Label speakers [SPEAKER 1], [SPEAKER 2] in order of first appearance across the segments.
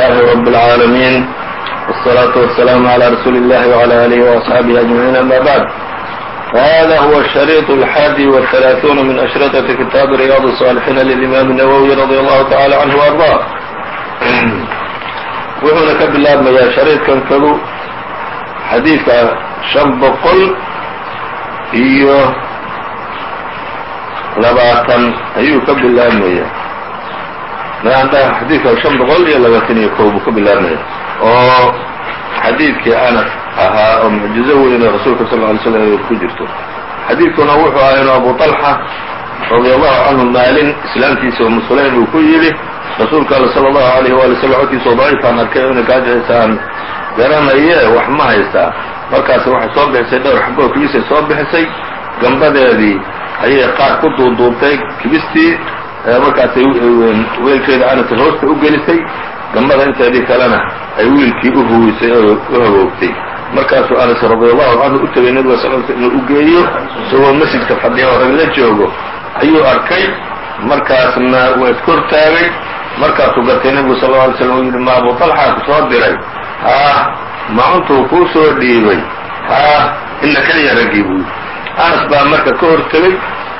[SPEAKER 1] لله رب العالمين والصلاة والسلام على رسول الله وعلى آله وأصحابه أجمعين أما بعد فهذا هو الشريط الحادي والثلاثون من أشرطة كتاب رياض الصالحين للإمام النووي رضي الله تعالى عنه وأرضاه wuxuuna ka bilaabmayaa shariidkan kadu xadiidka shan boqol iyo labaatan ayuu ka bilaabmaya xadiidka shan boqol iyo labaatan iyo kow ka bilaabmaya oo xadiidkii anas ahaa oo mucjizo weyn oo rasuulka sal ly slam ku jirto. Xadiidkuna wuxuu ahaa inuu abu طalxa radi allahu canhu maalin islaamtiisa umu sulaym uu ku yidhi rasuulka all sala allahu alayh waali slam codkiisao daciifaan arkay ina gaajixisaan garanaye wax ma haystaa markaas waxay soo bixisay dhowr xaboo kibisay soo bixisay gambadeedii ayay qaar ku duuduubtay kibistii markaasay weelkeeda anasa hoosta u gelisay gambada inteedii kalena ay wiilkii u huwisay oo u hagoogtay markaasuu anas radiallahu canhu u tegay nabiga sal l inuu u geeyo isagoo masjidka fadhiya oo rag la joogo. Ayuu arkay markaasna waa iskortaagay markaasuu gartay nebigu sal lla alay slam u yidhi ma abu talxa ku soo diray. Haa macuntuu kuu soo dhiibay. Haa ina keliya raggii buu. Yidhi anas baa marka ka hortegay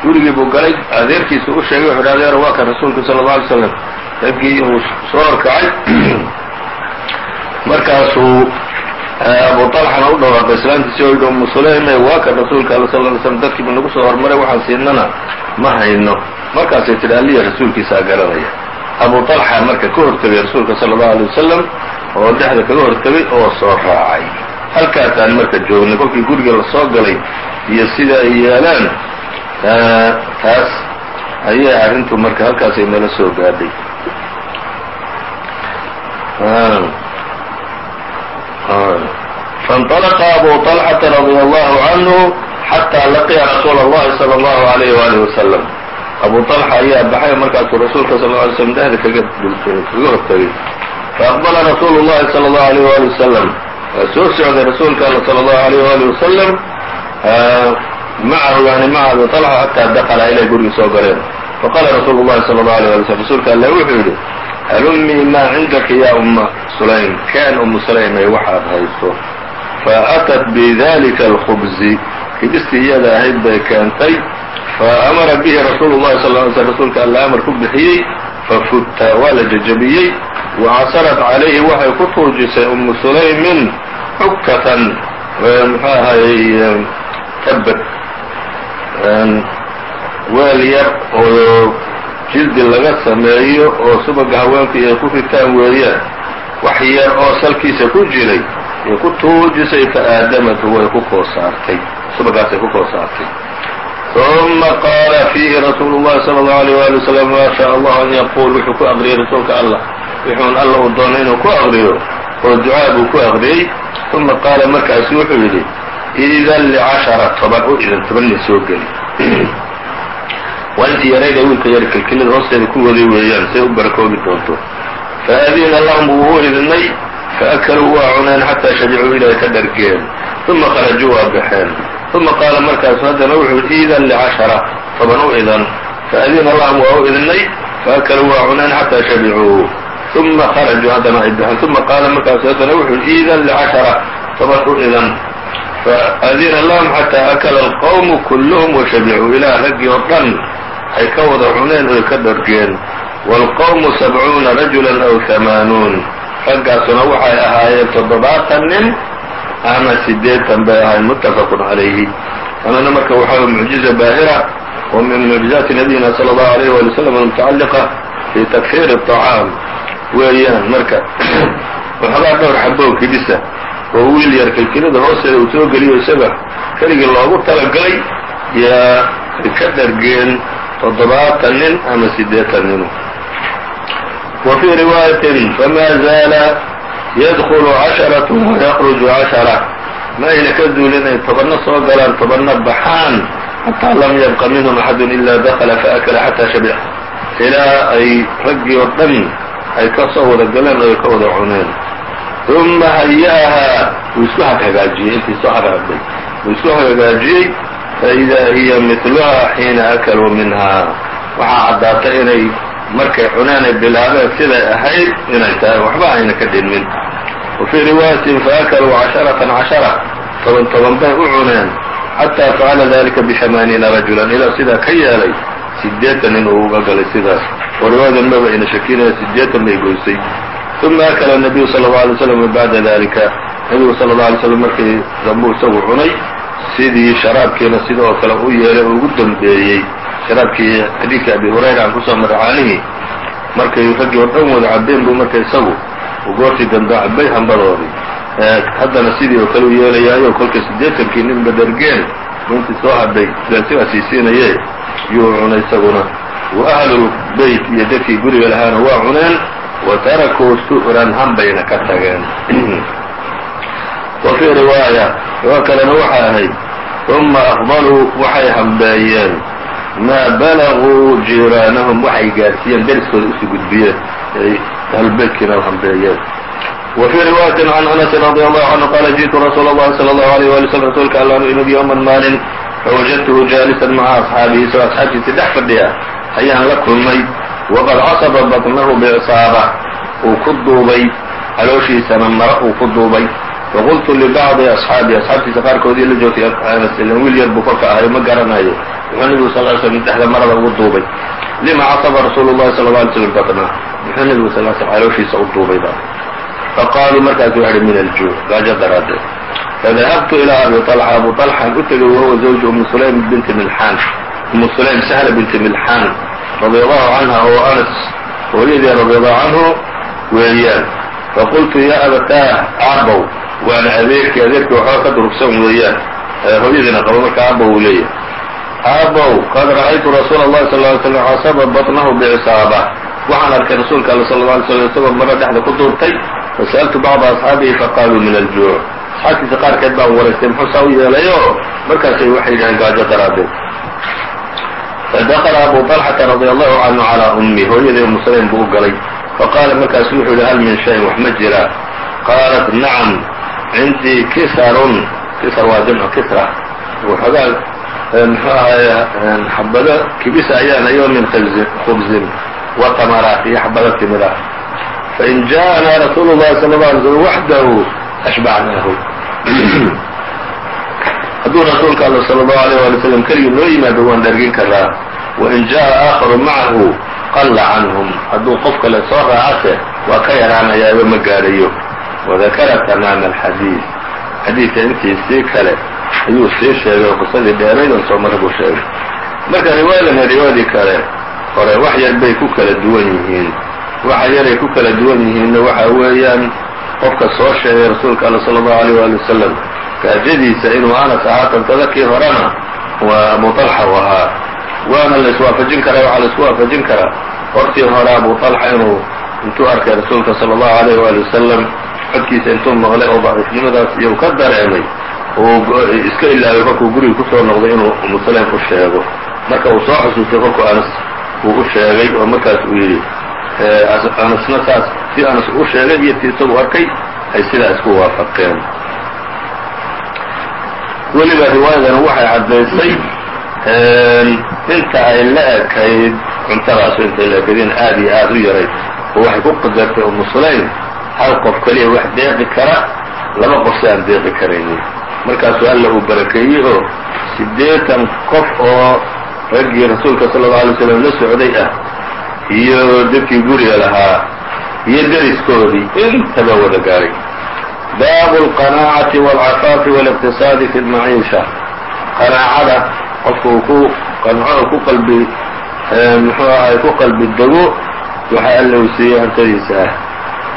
[SPEAKER 1] gurigii buu galay adeerkiisa u sheegay wuxu adeer waa kan rasuulka sala alla alay slam raggii inuu soo horkacay markaasuu abu طalxana u dhawaaqay islaantiisi o yidhi umu sulayme waa kan rasuulka alla sal ly slam dadkiiba nagu soo hormaray waxaan siinana ma hayno. Markaasay tidhi alliya rasuulkiisaa garanaya. Abu طalxa marka ka hortegay rasuulka sala allahu alay wasalam oo dhexda kaga hortegay oo soo raacay. Halkaasaan marka joognay kolkii guriga la soo galay iyo sida ay yeelaan taas ayay arrintu marka halkaasay nala soo gaadhay faاnطلqa abu طلxةa radي allahu canhu xatىa laqiya rasuul اllahi salى اllahu عalayh waalih wasalam abu طalxa ayaa baxay markaasuu rasuulka sal ly slm dhehda kaga kaga hortagay faaqbala rasuulu اllahi salى اllahu عalيh wali wasalam waa soo socday rasuulka alla salى اllahu عalيh wali wasalam macahu yani maca abi طalxa xataa dakala ilay gurigi soo galeen faqala rasuulu اllahi salى اllahu عalيه wali slm rasuulka alle wuxuu yidhi halumii maa cindaka ya uma sulaym keen umu sulaymay waxaad hayso faatat bidalika alkhubzi kibistii iyada ahayd bay keentay faamara bihi rasuulu llahi sal ly sl rasuulka alla amar ku bixiyey fafutta waa la jejabiyey wacasarat calayhi waxay ku tuujisay umu sulaymin xukkatan muxuu ahayey tabad weel yar oo jildi laga sameeyo oo subaga haweenku ay ku ritaan weeyaan wax yar oo salkiisa ku jiray ay ku tuujisay faaadamatu way ku koosaartay subagaasay ku koosaartay ثuma qaala fiihi rasuulu الlahi salى الlaه عalيه wali wslam ma shaء allah an yaquul wuxuu ku aqriyey rasuulka allah wuxuun alla uu doonay inuu ku aqriyo oo ducaa buu ku aqriyey ثuma qaala markaasu wuxuu yidhi idan lcashara toban u idan tobanni soo geli. Waa yarayda wiilka yar kilkilada hoosteeda ku waday weeyaan say u barakoobi doonto. Faadina lahum wuu u idnay faakaluu waa cuneen xataa shabicuu ilay ka dhargeen. Uma kharajuu waa baxeen. Uma qaala markaasu haddana wuxuu yidhi idan licashara toban u idan faadina lahum waa u idnay faakaluu waa cuneen xataa shabicuu uma kharajuu haddana ay baxeen. Uma qaala markaasu haddana wuxuu yidhi idan licashara toban u idan faadina lahum xataa akala alqowmu kulluhum washadicuu ilaa raggii oo dhan ay ka wada cuneen oy ka dhargeen waalqowmu sabcuuna rajulan aw hamaanuun raggaasuna waxay ahaayeen toddobaatan nin ama sideetan bay ahaayeen muttafaqun calayhi tanana marka waxaa mucjiza baahira oo min mucjizaati nabiyina sala allahu alayh wali wasalam almutacalliqa fii takfiiri aطacaam weeyaan marka waxbaa dhowr xaboo kibisa oo wiil yar kilkilada hoosteeda uu soo geliyo isaga keligii loogu talagalay yaa ka dhargeen toddobaatan nin ama sideetan ninu. Wa fii riwaayatin fama zaala yadkulu casharatu wayakruju cashara. Ma ayna ka duulin ay tobanna soo galaan tobanna baxaan xataa lam yabqa minhum axadun ila dakala faakala xataa shabic ilaa ay raggii oo dhan ay ka soo wada galeen oo ay ka wada cuneen uma haya'ahaa wuu isku hagaajiyey intii soo hagaagday wuu isku hagaajiyey faإida hiya midluha xiina akaluu minhaa waxaa caddaatay inay markay cuneen ay bilaabeen siday ahayd inay tahay waxba ayna ka dhinmin wa fii riwaayatin faakaluu casharatan cashara. Toban toban bay u cuneen. Xataa facala dalika bihamaaniina rajulan. Ilaa sidaa ka yeelay sideetan nin uu uga galay sidaas. Oo riwaayadan maba ayna shakinaya sideetan bay goysay uma akala nabiyu sala allau alay slam bacda dalika nabigu sala allau alay slam markii dambuu isagu cunay sidii sharaabkiina sida oo kale u yeelay oo ugu dambeeyey sharaabkii xadiidkii abi hurayra aan ku soo maray caanihii markay raggii oo dhan wada cabeen buu marka isagu goortii dambe cabay hambadoodii haddana sidii oo kale u yeelayaayo kolka siddeetankii nin badergeen intii soo hadhay sidaasigaa siisiinaye yuu cunay isaguna wa ahlu beyt iyo dadkii guriga lahaana waa cuneen wa tarakuu su'ran hanbayna ka tageen wa fii riwaaya riwaa kalena waxay ahayd uma aqbaluu waxay hambeeyeen maa balaguu jiiraanahum waxay gaarsiiyeen deriskooda usii gudbiyeen ay ahlubeytkiina hambeeyeen wa fii riwaayatin can anasi radi allahu canhu qaala ji'tu rasuula اllahi salى allahu alيyh wali slm rasuulka allaan imid yowman maalin fawajadtuhu jaalisan maca asxaabihi isagoo asxaabtiisii dhex fadhiya ayaan la kulmay waqad casaba batnahu bicisaaba uu ku duubay. calooshiisana mara uu ku duubay. faqultu libacdi asxaabi asxaabtiisa qaarkoodii la joogtay anas ilan wiil yar buu kolka ahay ma garanayo wuxuu nebigu sal l slm dhexda marada ugu duubay lima casaba rasuulu llahi sala lla alay slam batna muxuu nebigu sal l slm calooshiisa u duubayba faqaaluu markaasu waxa hi min aljuuc gaajo daraaddeed fadahabtu ilaa abi طalxa abu طalxaan u tegay wahuwa zawju umi sulaym binti milxaan umu sulaym sahla binti milxaan radi allahu canha oo anas hooyadii radi allahu canhu weeyaan faqultu ya abataah aabow. Waana adeerkii adeerkii waxba ka durugsan weeyaan. Hooyadiina qabo marka aabow uu leeyahay. Aabow qad ra'aytu rasuula اllahi sal ly slam casaba baطnahu bicisaaba waxaan arkay rasuulka alla sal alay slam isagoo maro dhexda ku duurtay fasa'altu bacda asxaabihi faqaaluu min aljuuc. Asxaabtiisa qaarkeed baan waraystay muxuu saa u yeelayo? Markaasay waxay yidhaheen gaajo daraaddeed fadakla abu طalxata radi allahu canhu calىa ummi hooyadii umu sulaym buu u galay faqaala markaasu wuxuu yihi hal min shayin wax ma jira qaalat nacam cindii kisarun kisar waa jamcu kisra waxoogaa muxuu ahaye xabado kibisa ayaan ayo min khubzin wa tamaraat iyo xabado timid fain ja'ana rasuulu llahi sala la alay slm waxdahu ashbacnaahu hadduu rasuulka alla sala allahu alayh wali slam keligii noo yimaado waan dhargin karaa wain jaءa aakharu macahu qalla canhum. Hadduu qof kale soo raacase waa ka yaraanayaaba ma gaadhayo. Wadakara tamaama alxadiid xadiidka intiisii kale ayuu sii sheegay qisadii dheerayd oo soo mara buu sheegay. Marka riwaayadana riwaayadii kale hore wax yar bay ku kala duwan yihiin. Waxa yaray ku kala duwan yihiinna waxa weeyaan qofka soo sheegay rasuulka alla sala allahu alayh waali wasalam gaajadiisa inuu anas ahaa tantada kii horena waa abu طalxa u ahaa waana la iswaafajin karaa waxaa la isku waafajin karaa hortii hore abu طalxa inuu intuu arkay rasuulka salى الlahu عalيh wali wasalam codkiisa intuu maqlay oo daciifnimadaas iyo ka dareemay uu iska ilaaway kolkuu guriga kusoo noqday inuu umusalem u sheego marka uu soo xusuustay kolkuu anas uu u sheegay oo markaas uu yidhi anasna saas si anas u sheegay iyo ti isagu arkay ay sidaa isku waafaqeen weliba riwaayadana waxay caddaysay inta ay la ekayd cuntadaasu intay la ekayd in aad iyo aad u yarayd oo waxay ku qadartay umu sulaym hal qof keliya wax deeqi kara laba qof si aan deeqi karaynin. Markaasuu alla uu barakeeyey oo siddeetan qof oo raggii rasuulka sala allau alay slam la socday ah iyo dadkii guriga lahaa iyo deriskoodii intaba wada gaaray baabu alqanaacati walcafaafi wاliqtisaadi fi lmaciisha qanaacada qofka uu ku qanco ku qalbi muxuu ahay ku qalbi dego waxa alla uu siiyey hantadiisa ah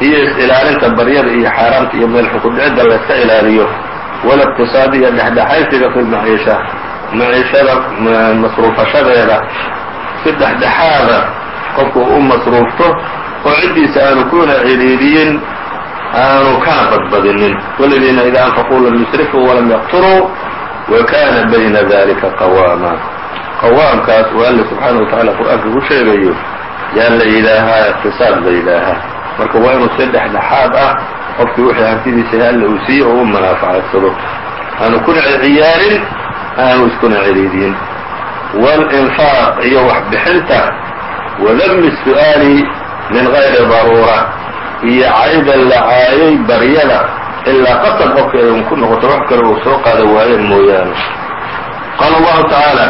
[SPEAKER 1] iyo is-ilaalinta baryada iyo xaaraamta iyo meel xukudhicidda layska ilaaliyo waliqtisaadi iyo dhexdhexaysiga fi lmaciisha maciishada masruufashadeeda si dhexdhexaada qofku u masruufto oo ciddiisa aanu kuna ciriiriyin aanu kana badbadinin wladiina ida anfaquu lam yusrifuu walam yaqturuu wakana bayna dalika qawaama qawaamkaas oo alle subxaana wa tacala qur-aanka ku sheegayo yaa la yidhaahaa iqtisaad la yidhaahaa marka waa inuu si dhexdhexaad ah qofkii wixii hantidiisa alle uu siiyo oo u manaafacadsado aanu kuna ciyaarin aanu iskuna ciriiriyin walinfaaq iyo waxbixinta wadami الsu'aali min غayri daruura iyo caydan lahaayay baryada ilaa qatar qofkeeda un ku noqoto wax kale uu soo qaada waayeen mooyaane. Qaala allahu tacaala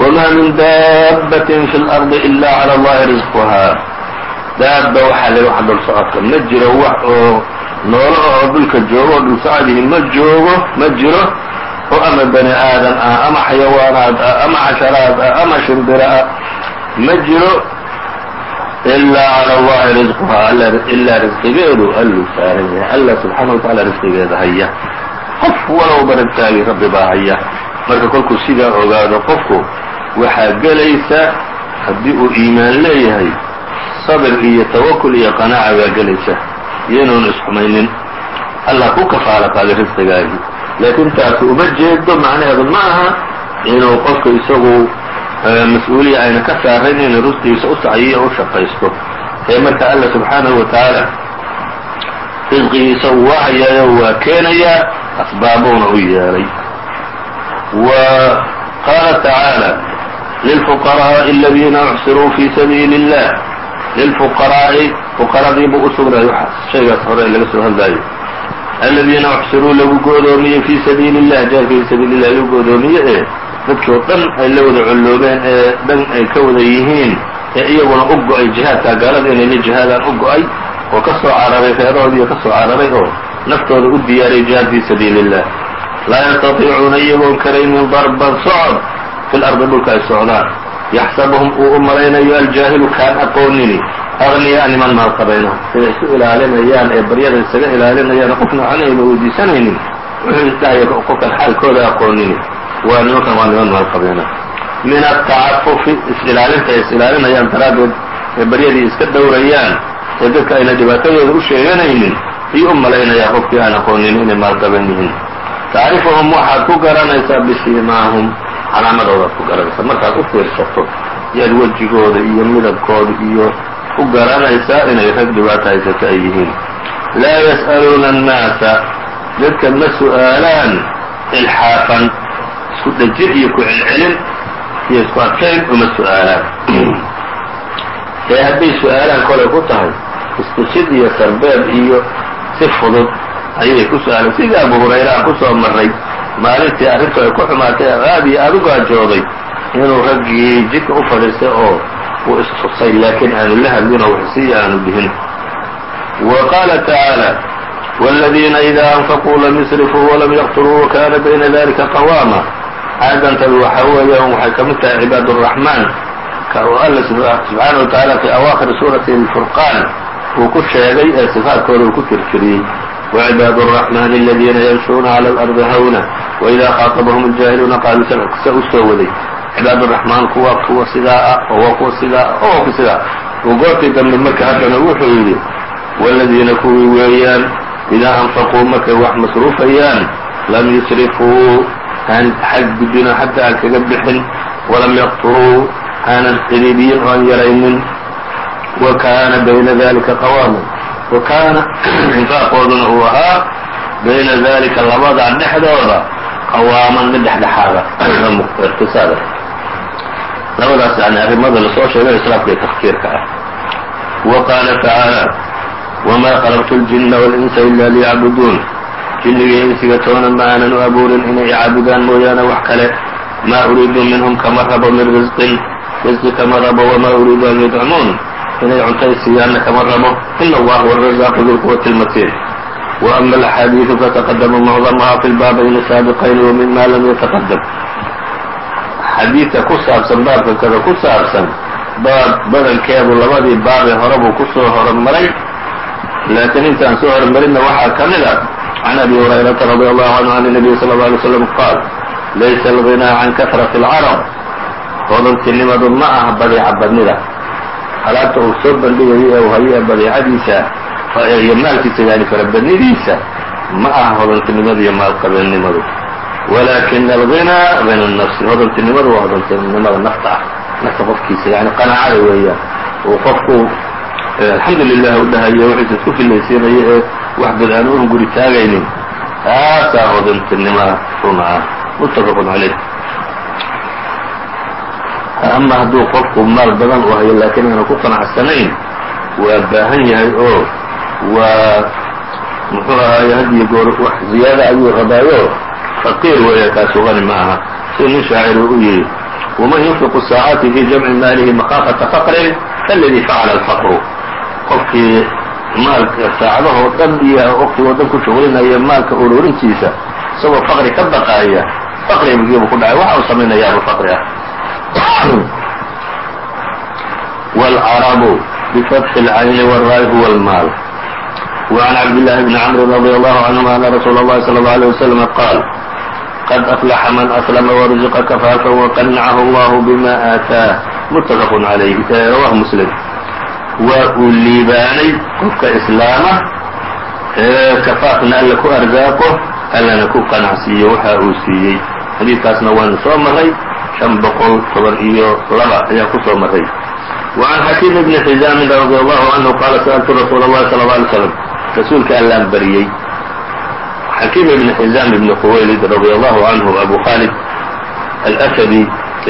[SPEAKER 1] wamaa min daabbatin fi lardi ila cala allahi risquhaa daabba waxaa le wax dhul socodka. Ma jiro wax oo noolo ah oo dhulka joogo oo dhul socodihi ma joogo ma jiro oo ama bani aadan ah ama xayawaanaad ah ama casharaad ah ama shimbira ah ma jiro ilaa cala allahi risquhaa ilaa risqigeedu alluu saaran yahay alla subxaana wa tacaala risqigeeda haya qof walowba risqaagii rabbi baa haya marka kolkuu sidaa ogaado qofku waxaa gelaysa haddii uu iimaan leeyahay sabr iyo tawakul iyo qanaaca baa gelaysa iyanuon isxumaynin allah ku kafaalo qaaday risqigaagii laakiin taasi uma jeedo macnaheedu ma aha inuu qofku isagu mas-uuliya ayna ka saarayn inuu risqigiisa u sacyiyo o u shaqaysto ee marka alla subxaanahu wa tacaala risqigiisa uu wahayayo waa keenayaa asbaabuuna u yeelay wa qaala tacaala lilfuqaraaءi aladiina uxsiruu fi sabiili اllah lilfuqaraa'i fuqaradiibuu u sugnaayo shaygaas hore laga soo hadlaayo aladiina uxsiruu lagu goodoomiyey fii sabiili اllah jaarka fii sabiili اllah lagu goodoomiye ee dadkii oo dhan ay la wada colloobeen ee dhan ay ka wada yihiin ee iyaguna u go'ay jihaadkaa gaalada inay la jihaadaan u go'ay oo ka soo cararay reerahoodiiyo ka soo cararay oo naftooda u diyaariyay jihaad fii sabiili اllah laa yastatiicuuna iyagoon karaynin darban socod fi lardi dhulka ay socdaan. Yaxsabuhum uu u malaynayo aljaahilu kaan aqoonini agniyaa niman maalqabayna siday isu ilaalinayaan ee baryada isaga ilaalinayaan qofna waxna ayna weydiisanaynin wuxuu isdhahaya qofkan xaalkooda aqoonini waa nimankan waa niman maalqabayna min atacafufi is-ilaalinta ay is-ilaalinayaan daraaddeed ee baryadii iska dhowrayaan ee dadka ayna dhibaatadooda u sheeganaynin ayuu u malaynayaa qofkii aan aqoonin inay maalqaban yihiin. Tacrifuhum waxaad ku garanaysaa bisiimaahum calaamadoodaad ku garanaysaa. Markaad u fiirsato yaad wejigooda iyo midabkooda iyo u garanaysaa inay rag dhibaato haysato ay yihiin. Laa yas'aluuna annaasa dadka ma su'aalaan ilxaafan isku dhejin iyo ku celcelin iyo isku adkayn uma su'aalaan. Ee hadday su'aalaan kolay ku tahay istishid iyo sarbeeb iyo si fudud ayay ku su'aaleen sidii abu hurayra aan ku soo marray maalintii arrintu ay ku xumaatay aad iyo aad u gaajooday inuu raggii jidka u fadhiistay oo uu istusay laakiin aanu la hadlin oo waxsiiya aanu dhihin wa qaala tacaala wاladiina إida anfaquu lam yusrifuu walam yaqtuluu wakana bayna dalika qawaama aayadantadu waxaa weeyaan waxay ka mid tahay cibaad الraxmaan oo alla subxaanaه wa taعala fi awaakhir suurati الfurqaan uu ku sheegay ee sifaadkooda uu ku tirtiriyey وعباad الرحمن الذيina يمشhuuna عlى الأرضi hwna وإida khaaطبهم الجاhiluuna qaaluu se u soo waday cibaad الرaحmaan kuwa kuwa sidaa ah oo waa kuwa sidaa ah oo ku sidaa uu goortii dambe marka haddana wuxuu yidhi والadiina kuwii weeyaan إidaa أنfaquu markay wax masruufayaan lam yusrifuu aan xadgudbin oo xataa aan kaga bixin walam yaqturuu aanan cidhiidiyin oo aan yaraynin wa kaana bayna dalika qawaaman wa kaana infaaqooduna uu ahaa bayna dalika labadaa dhexdooda qawaaman mid dhexdhexaada irtisaada labadaas yani arrimada la soo sheegay islaamka iyo tafkiirka ah wa qaala tacaala wma qalqtu اljina wاlinsa ila liyacbuduun xilliga insiga toonan ma aanan u abuurin inay caabudaan mooyaane wax kale. Maa uriidu minhum kama rabo min risqin risqi kama rabo wamaa uriidu an yudcamuun inay cuntay cuntaysiiyaanna kama rabo. Ina allah warazaaqu dulquwati lmasiir wa ama alaxaadiidu fataqadamu mucdamaha fi lbaabayni saabiqayn wa mima lam yataqadam xadiidka ku saabsan baabka kada ku saabsan baab badankeedu labadii baabee horebuu ku soo horumaray. Laakiin intaan soo horumarinna waxaa ka mid a can abi hurayrata radi allahu canhu an الnabiy salى اله alay slam qaal laysa اlغinaa can kahraةi اlcarab hodantinimadu ma aha badeeca badnida alaabta uu soo bandhigayo ee uu hayo ee badeecadiisa iyo maalkiisa yani farabadnidiisa ma aha hodantinimadu iyo maalqabeennimadu walakin alغinaa غina nafsi hodantinimadu waa hodantinimada nafta ah nafta qofkiisa yani qanaacada weeyaan uu qofku alxamdu lilah u dhahayo wixiisa isku filaysiinayo ee wax bad aan u hunguri taagaynin. Taasaa hodantinima runa ah mutafaq عalayh ama hadduu qofku maal badan u hayo laakiin aanu ku qanacsanayn waa baahan yahay oo waa muxuu ahaaye hadiyo goor wax ziyaada ayuu rabaayo. Faqiir weeya kaasu qani ma aha. Si nin shaacir u yihi waman yunfiqu saacaati fi jamci maalihi makaafata faqrin kaladii facala alfaqru qofkii maalka saacadahoo dhan iyo waqtigoo dhan ku shuqlinaya maalka ururintiisa isagoo faqri ka baqaaya faqrigiibu ku dhacay waxa uu samaynayaaba faqri ah wاlcarabu bifatxi اlcayni wاlra'i huwa اlmaal وعn cabdاللahi بn cmr رadي الله عnهma أna rasuul الlahi slى الlه عليه وsلم qاal qad أflaxa man أslma وrزqa kafaafa وqanacahu اllah bma aataah mutafaq عalayh rawah mslim waa uu liibaanay qofka islaama ee kafaafna alla ku arsaaqo allana ku qanacsiiyo waxa uu siiyey xadiidkaasna waanu soo maray شhan boqol toban iyo laba ayaan ku soo maray وعn xakiim bni xizaamin radي allahu canhu qaala sأltu rasuul الlahi slى الlه عlay slم rasuulka allaan baryey xakiim ibn xizaam ibn khuwaylid radي allahu canhu abu khalid alأsadi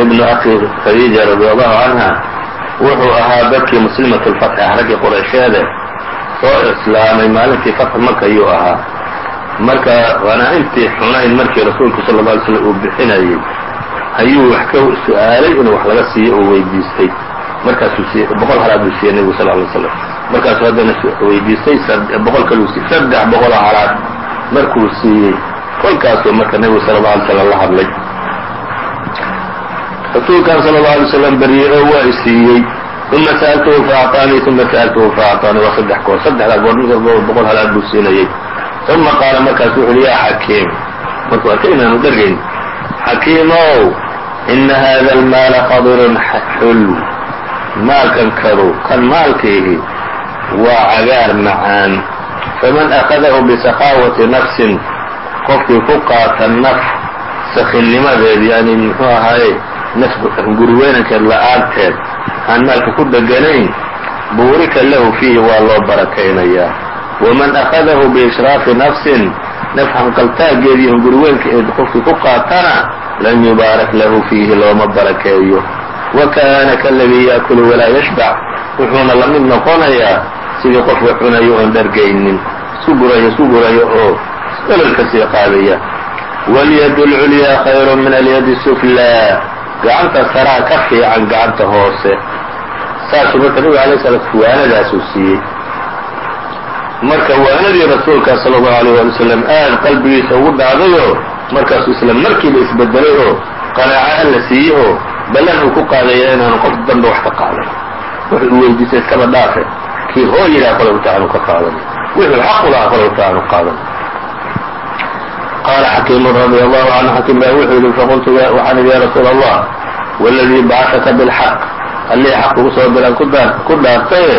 [SPEAKER 1] ibnu akhi khadiija radي allahu canha wuxuu ahaa dadkii muslimati lfatxi ah raggii qoraysheede soo islaamay maalintii fatxu maka ayuu ahaa. Marka qanaa-imtii xunayn markii rasuulku sala alla alay slam uu bixinayay ayuu wax ka su'aalay inuu wax laga siiyo uu weydiistay. Markaasuu siiy boqol halaad buu siiyey nebigu sal alay slam markaasuu haddana weydiistay boqol kaluu siiyey saddex boqoloo halaad markuu siiyey kolkaasuu marka nebigu sala alla alay slam la hadlay rasuulkan sala اlه alay slam beryey oo waa isiiyey uma sa'altuhu faacطaanii uma sa'altuhu faacطaanii waa saddex goor saddexdaa goor mid walba boqol halaad buu siinayey uma qaala markaasu wuxu uhi yaa xakiim markuu arkay inaanu dhergayn xakiimow ina hada almaala qadirun xul maalkan kadu kan maalkiihi waa cagaar macaan faman akadahu bisakhaawati nafsin qofkii ku qaata naf sakinnimadeed yani muxuu ahaaye naf guriweynankeed la'aanteed aan maalka ku dheganayn buurika lahu fiihi waa loo barakaynayaa. Waman akadahu biishraafi nafsin naf hanqaltaageed iyo hunguriweynkeed qofkii ku qaatana lam yubaarak lahu fiihi looma barakeeyo. Wa kaana kaladii yaakulu walaa yashbac wuxuuna la mid noqonayaa sidii qofka cunayo oon dhargaynin sugurayo sugurayo oo ololka sii qaadaya. Walyad اlculyaa khayru min alyadi suflaa gacanta saraa ka fiican gacanta hoose. Saasuu marka nabiga alay sala waanadaasuu siiyey. Marka waanadii rasuulka sala allahu alayh wali wasalam aad qalbigiisa ugu dhacdayoo markaasuu isla markiiba isbedelay oo qanaaco alla siiyey oo ballan uu ku qaadaya inaanu qof danba wax ka qaadan. Wuxuu weydiistay iskaba dhaafe kii hoo yidhaha kolowta aanu ka qaadan. Wuxuu xaqu lahaa kolowta aanu qaadan qaala xakiimu radi allahu canhu xakiim baa wuxuu yihi faqultu waxaan idhi ya rasuula allah waladii bacasaka bilxaq allii xaq ugu soo diran ku dhaartaye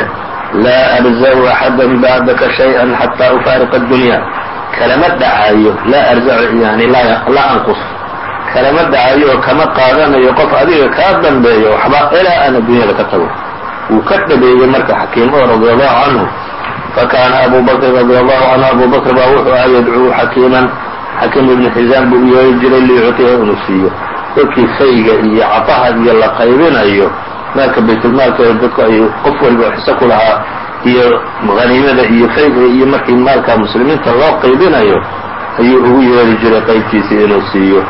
[SPEAKER 1] laa arzacu axada bacdaka shay-an xataa ufaariqa addunya kalama dhacayo laa arzacu yani laa anqus kalama dhacayo oo kama qaadanayo qof adiga kaa dambeeyo waxba ilaa aan addunyada ka tago wuu ka dhabeeyey marka xakiim oo radi allahu canhu fakaana abu bakrin radi allahu canhu abu bakr baa wuxuu ahaa yadcuu xakiiman xakiim ibnu xisaam buu u yeeri jiray liyuctiya inuu siiyo. Dadkii fayga iyo cabaha iyo la qaybinayo maalka baytulmaalkeeda dadku ay qof waliba xiso ku lahaa iyo haniimada iyo fayga iyo markii maalka muslimiinta loo qaybinayo ayuu ugu yeeri jiray qaybtiisii inuu siiyo.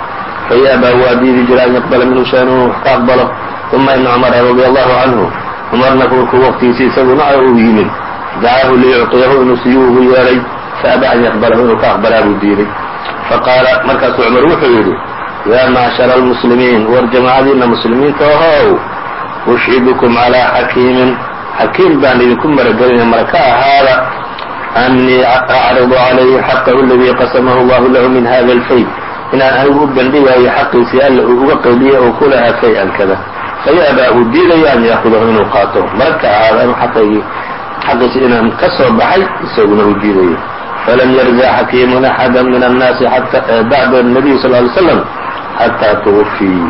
[SPEAKER 1] Fayaabaa waa diidi jiray an yaqbala minhu shay inuu wax ka aqbalo uma ina cumara radi allahu canhu cumarna markuu waqtigiisii isaguna uu yimid. Dacahu liyucطiyahu inuu siiyo ugu yeeray faaba an yaqbalahu inuu ka aqbalaa buu diiday faqaala markaasuu cumar wuxuu yidhi yaa macshara almuslimiin war jamaacadiina muslimiinta ahow ushhidukum calaa xakiimin xakiim baan idinku maragelinaya maraka ahaada annii acridu calayhi xaqahu aladii qasamahu allahu lahu min hada alfay inaan anigu u bandhigayo xaqiisii alla uu uga qaybiyey oo ku lahaa fay-an kada fayaabaa uu diidayo an yaakudahu inuu qaato maraka ahaada inu xaqaygii xaqiisi inaan ka soo baxay isaguna uu diidayo falam yarza xakiimun axada min annaasi bacda nabiy sal ly slam xataa twufii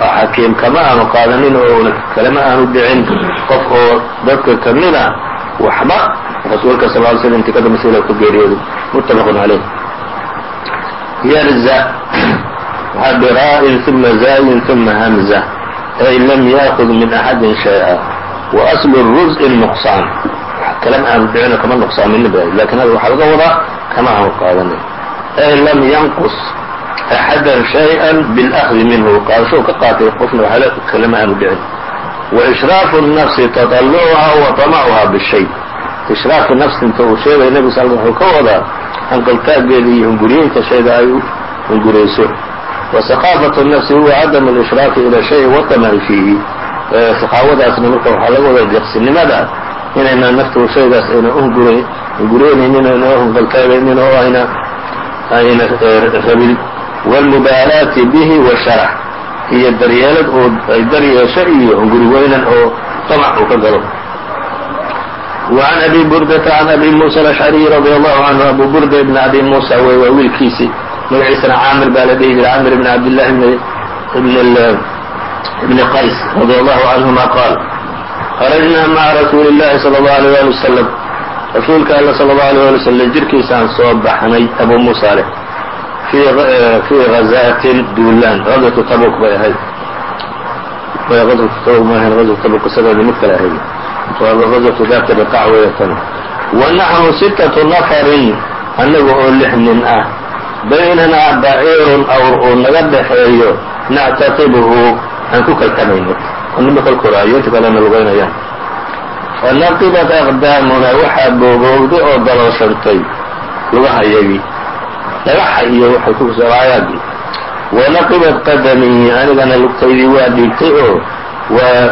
[SPEAKER 1] xakiim kama aanu qaadanin oo kalema aanu dhicin qof oo dadka kamida waxba rasuulka sal ly slm intii ka dambaysa ila ku geeriyooday muttafaqun calayh yarza waxaa biraa'in uma zaayin uma hamza ay lam yaakud min axadin shay-a wa aslu الruz'i nuqsaan kalama aanu dhicino kama nuqsaamin ba lakin hada waxaa laga wadaa kama aanu qaadanin ay lam yanqus axada shayئa biاlأkhdi minhu qaadasho ka qaatay qofna kalama aanu dhicin waishraafu الnafsi taطalucuha wa طamacuha bishay ishraafu nafsi inta uu sheegaya nebi sal wuxuu ka wadaa hanqaltaageeda iyo hunguriyeynta shayga ay hungurayso wasaqaafatu nafsi huwa cadamu اlishraafi ila shay watamaci fiihi saqaawadaasna marka waxaa laga wadaa deeqsinimada inayna naftu shaygaas ayna hunguraynaynin ayna hanqaltaagaynin oo ayna ayna rabin wاlmubaalaati bihi washarax iyo daryeelad oo ay daryeesho iyo hunguri weynan oo طamc uu ka galo وعn أbي burdةa عن أbي muسى الأشعري رضي الله عنه أbu burda بن أbي muسى wey waa wiilkiisii magaciisana caamir baa la dhihi jiray camir بن cabd لlah بn qays رضي الله عنهma qاal خرجna mعa rasuuli الlahi صلى الله عليه aلي وسلم rasuulka all صلى الله عليه aلي وسلم jirkiisaan soo baxnay abu muسى leh fii غazaatin duulaan غazwatu tabuk bay ahayd غazwatu tabuk ma ahayn غazwatu tabuk qisadeeda mid kale ahayd waa غazwatu daati riqac weeye tan wa naxnu sittatu nafarin annaga oo lix nin ah baynanaa baciirun awr uu naga dhaxeeyo nactaqibuhu aan ku kaltamayno anima kalkoraayo inta kalena lugaynayaan fanaqibat aqdaamuna waxaa boogowday oo dalooshantay lugahayagii dhagaxa iyo waxay ku aayaagii wanaqibat qadamii anigana lugtaydii waa dhiigtay oo waa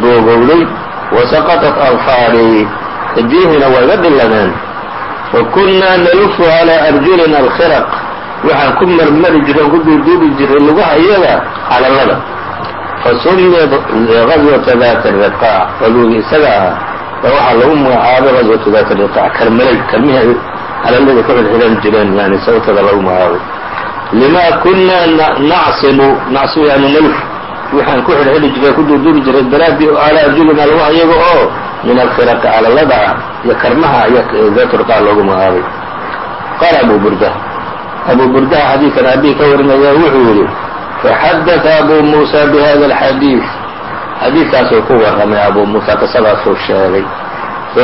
[SPEAKER 1] boogowday wasaqaطat alfaarii cidiyihina waa iga dhiladeen fakunnaa nalufu calىa arjulina alkhiraq. Waxaan ku marmari jiray ku duuduubi jiray lugahayaga calalada fasumiyat gazwata daata riqaac qadwigii isaga ahaa baa waxaa lagu magacaabay gazwatu daata riqaac karmalay karmihii calalada ku xidxiran jireen yani sababtada lagu magacaabay lima kunaa nacsibu nacsibu yani nalf waxaan ku xidhxidhi jiray ku duuduubi jiray daraaddii calaa arjulina lugaha iyaga oo min alfiraqi calalada ah iyo karmaha ayaa daatu riqaac loogu magacaabay qaala abu burda abu burdaha xadiidkan abihi ka warinaya wuxuu yidhi faxadaثa abu muusa bihada alxadiid xadiidkaasuu ku warramay abu muusa qisadaasuu sheegay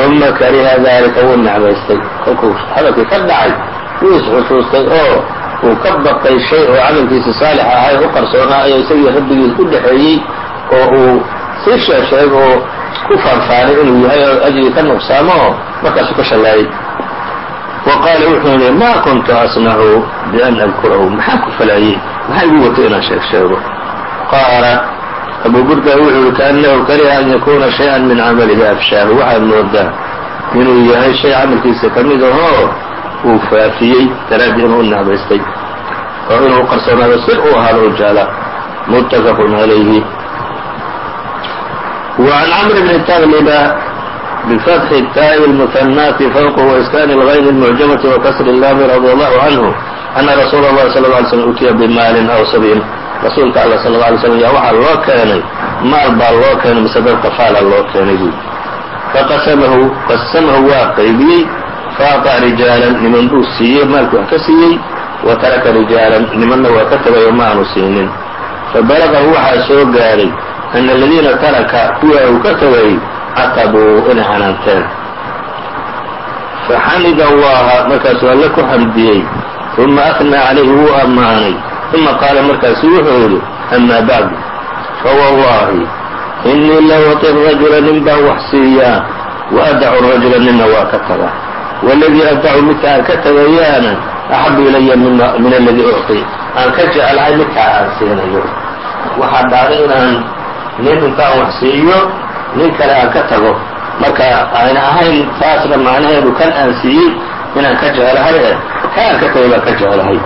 [SPEAKER 1] uma kariha dalika wuu necbaystay kolkuu hadalkii ka dhacay wuu isxusuustay oo uu ka baqay shay oo camalkiisa saalix ahay u qarsoonaa ayaa isagii rabbigiis u dhexeeyey oo uu si sheesheeg oo ku faanfaanay inuu yahay oo ajrigi ka nuqsaamo markaasuu ka shallaayay wa qaala wuxuu yihi ma kuntu asnacu bian adkurahu maxaan ku falaayey maxaa igu watay inaan sheeg sheego qaala abu burda wuxuu yihi kaanahu kariha an yakuna shay-an min camalihi afshaahu waxaad moodaa inuu yahay shay camalkiisa ka mid ahoo uu faafiyey daraaddii inuu u necbaystay oo inuu qarsoonaado sir u ahaado u jecla muttafaqun calayhi وعn cمر بن تغلبة بفتح التاء المثناة فوق وإسكان الغين المعجمة وكسر اللام رضي الله عنه أن رsuuل الله صلى اه علي سلم utiya بmaal أو sabyin rasuulka all صلى اه علي sلم yaa waxaa loo keenay maal baa loo keenay mise dad qafaala loo keenay bu faqasamahu qasamahu waa qaybiyey faأطىa rijaaلا niman buu siiyey maalkii wax ka siiyey wa taraka rijaaلا nimanna waa ka tagayo ma aanu siinin fabalغahu waxaa soo gaaray أن الذيina taraka kuwa uu ka tagay caqabuu inay xanaanteen faxamida allaha markaasuu alle ku xamdiyey. Uma afnaa calayhi wuu ammaanay. Uma qaala markaasu wuxuu yidhi amaa bacdu. Fawallahi inii la waطi rajula nin baan wax siiyaa waadacu rajula nina waa ka tagaa waladii adacu midka aan ka tagayaana axabu ilaya min aladii ucطi aan ka jeclahay midkaa aan siinayo. Waxaa dhacday inaan nin intaan wax siiyo nin kale aan ka tago. Marka ayna ahayn taasna macnaheedu kan aan siiyey inaan ka jeclahay e ka aan ka tagay baan ka jeclahay.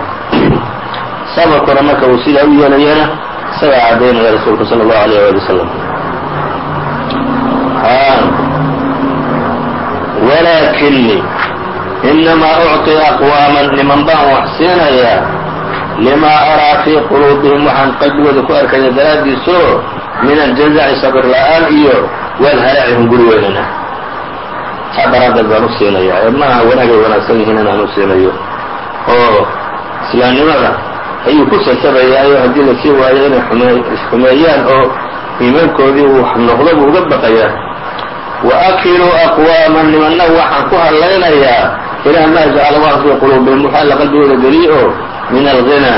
[SPEAKER 1] Sabarkuna marka uu sidaa u yeelayana isagaa caddaynaya rasuulku sala allahu alayh wali wasalam walaakinii inamaa ucطi aqwaaman niman baan wax siinayaa limaa araa fii quluubihim waxaan qalbigooda ku arkaya daraaddiisoo min aljazaci sabir la'aan iyo walhalaaci hunguri weynana taa daraaddeed baan u siinayaa ee maaha wanaagay wanaagsan yihiin inaan u siinayo oo islaamnimada ayuu ku sasabayaayo haddii la sii waayo inay xumeeyaan oo iimaankoodii uu noqdo buu uga baqayaa waakiluu aqwaama nimanna waxaan ku hadlaynayaa ilaa maa jacala allahu fii quluubihim wuxuu alla qalbigooda geliye oo min alghina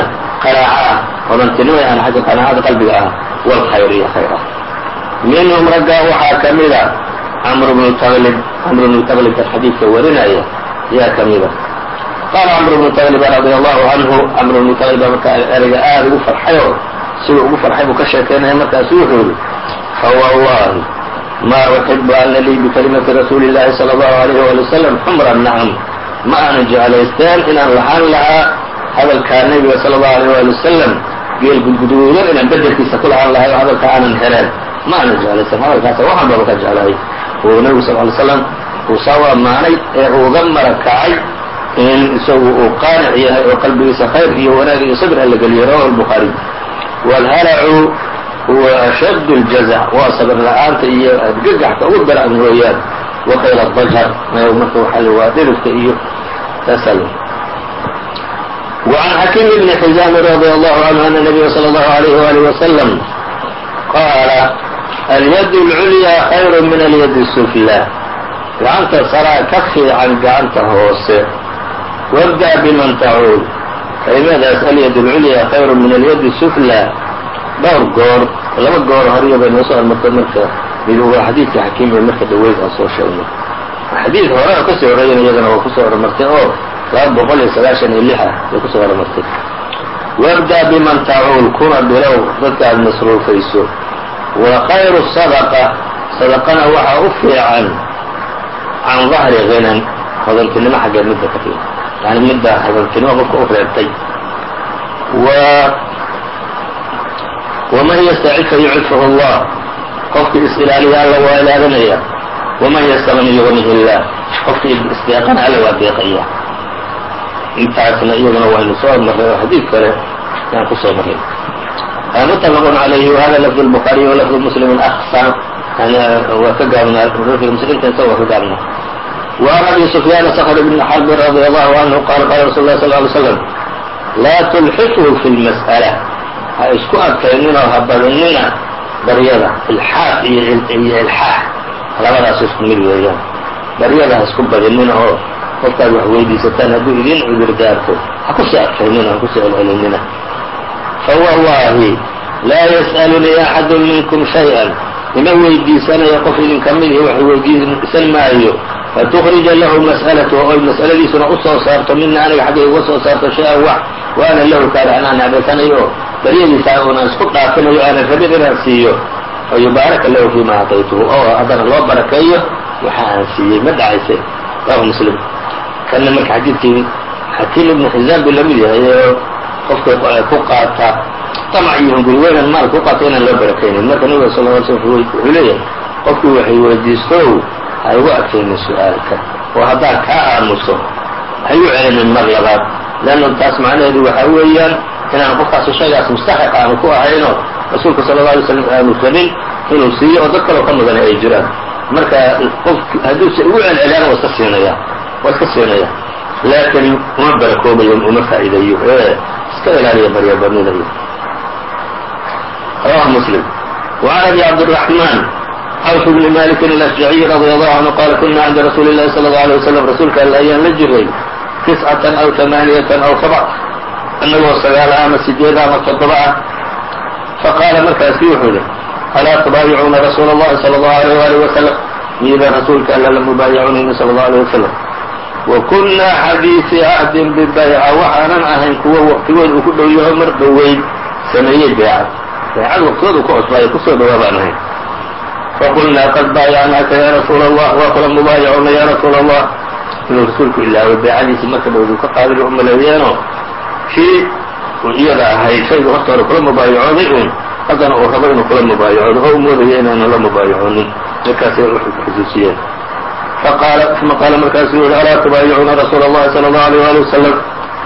[SPEAKER 1] qanaaca ah wadantinimo aan xagga qanaacada qalbiga ah wlkhayriya khayra ah. minhum raggaa waxaa ka mida camr bnu taqlib camr bnu taqlibkan xadiidka warinaya yaa ka mida qaala camr bnu taqliba radi allahu canhu camr bnu taqliba markaa ereyga aad ugu farxay oo sida ugu farxay buu ka sheekaynaya markaasu wuxuu yihi fawallahi ma uxibu ana lii bikalimati rasuuli llahi sala allahu alayh wali wasalam xumra nacam. Ma aanan jeclaysteen inaan lahaan lahaa hadalkaa nebiga sala allahu alayh waali wasalam geel gudgudweydan inaan bederkiisa ku lahaan lahay oo hadalka aanan heleen ma aanan jeclaysan hadalkaasa waxaan baba ka jeclahay. Uu nebigu sal ly slam uu saa u ee uga marakacay in isagu uu qaanic yahay oo qalbigiisa khayr iyo wanaag iyo sabr alla geliyo rawahu lbukhaari waalhalacu huwa ashaddu ljazac waa sabr la'aanta iyo adgagaxka ugu daran weeyaan. Wakayla dajar marka waa waa dhirifka iyo taasal وعن حكيم بن حزام رضي الله عنه أن النبي صلى الله عليه وآله وسلم قال اليد العليا خير من اليد السفلى gacanta saraa ka fiican gacanta hoose wabda biman tacuul kelimadaas alyad اlculya khayru min alyad الsuflى dhowr goor laba goor horiyo bay noo soo armartay marka mid waa xadiidka xakiim ee marka dhaweyd aan soo sheegnay xadiid hore oo kasii horreeyana iyadana waa kusoo horumartay oo laba boqol iyo sagaashan iyo lix ah bay ku soo horumartay wabda biman tacuul kuna bilow dadka aada masruufayso wa khayru sadqa sadaqana waxaa u fiican can dahri hinan hodantinimo xaggeed midda ka fiican. Yani midda hodantinimo qofka u reebtay. Waman yastacifka yucifhu اllah qofkii is-ilaaliya alla waa ilaalinaya. Waman ystaqni yugnihi illah qofkii isdeeqana alla waa deeqaya intaasna iyaduna waynu soo marray oo xadiid kale yaan ku soo marray mutafaqun calayhi wahada lafdu lbuhaariy walafdu muslimin aqsa waa ka gaabnaa lafdiga muslimka isaga waa ka gaabnaa. Waan abi sufyaana sakr bni xarbi radi allahu canhu qaala qaala rasul lah sal ly slam laa tulxifuu fi lmas'ala ha isku adkayninoo ha badinina baryada ilxaaq iyo ilxaax. Labadaas isku mid weeyaan. Baryada ha isku badinin oo qofkaad wax weydiisataan hadduu idin cudur daarto ha ku sii adkaynina ha ku sii celcelinina. Fawallaahi laa yas'alunii axadu minkum shay-an. Ima weydiisanaya qof idinka mid ihi wax weydiisan maayo. Fatukhrija lahu mas'alatahu oy mas'aladiisuna u soo saarto mina aniga xaggay uga soo saarto shay-an wax wa ana lahu kaada anaa necbaysanayo baryadiisa una isku dhaafinayo aanan rabin inaan siiyo. Fayubaaraka lahu fima acطaytuhu oo haddana loo barakeeyo waxa aan siiyey ma dhacayse rawahu muslim kana marka xadiidkii xakiim ibnu xizaam buu la mid yahay oo qofka ku qaata طamc iyo hunguriweynan maal ku qaata inaan loo barakaynin marka nabiga sal ly slm wuxuu leeyahay qofkii waxay weydiisto ha igu adkaynin su'aalka oo haddaan kaa aamuso ha igu celinin mar labaad leanna taas macnaheedu waxaa weeyaan inaan qofkaas shaygaas mustaxiq aanu ku ahayno rasuulka sala alla alay slam aanu rabin inuu siiyo oo dad kaloo ka mudana ay jiraan marka qof hadduuse ugu celceliyana waa iska siinaya waa iska siinaya laakiin uma barakoobayo uma faa'iidayo ee iska ilaaliya baryabadnida iyo rawahu muslim وعn abi cabdالرaحman cawf bn malik الأشجعي radي allahu canhu qala kuna cinda rasuuli الlahi salى الlه alيه waslam rasuulka alla ayaan la jiray tiscatan aw ثamaaniyatan aw sabc inagoo sagaal ama sideed ama toddoba ah faqaala markaasi wuxuu yihi alaa tubaayicuuna rasuula اllahi salى الlahu عalيه alih waslm miidaan rasuulka alla la mubaayicuunayni salى الlahu alيه waslm wakunaa xadiisi cahdin bibayca waxaanan ahayn kuwo waqtigood uu ku dhow yaho mar dhoweyn sameeyey beecad beecad waqtigood uu ka cusbaaya ku soo dhowaa baan ahayn. Faqulnaa qad baayacnaaka yaa rasuula allah waa kula mubaayacuna yaa rasuula allah inuu rasuulku ilaaway beecadiisii marka dhowd uu ka qaaday u maleeyeeno kii uu iyada ahayd shaygu horta hore kula mubaayacooday uun. Haddana uu rabo inuu kula mubaayacoodo oo u moodaya inaanu la mubaayacoonnin markaasay wuxuu ku xusuusiyeen uma qaala markaasuu yihi alaa tubaayicuuna rasuula اllahi salى اllahu alيyه ali wasalam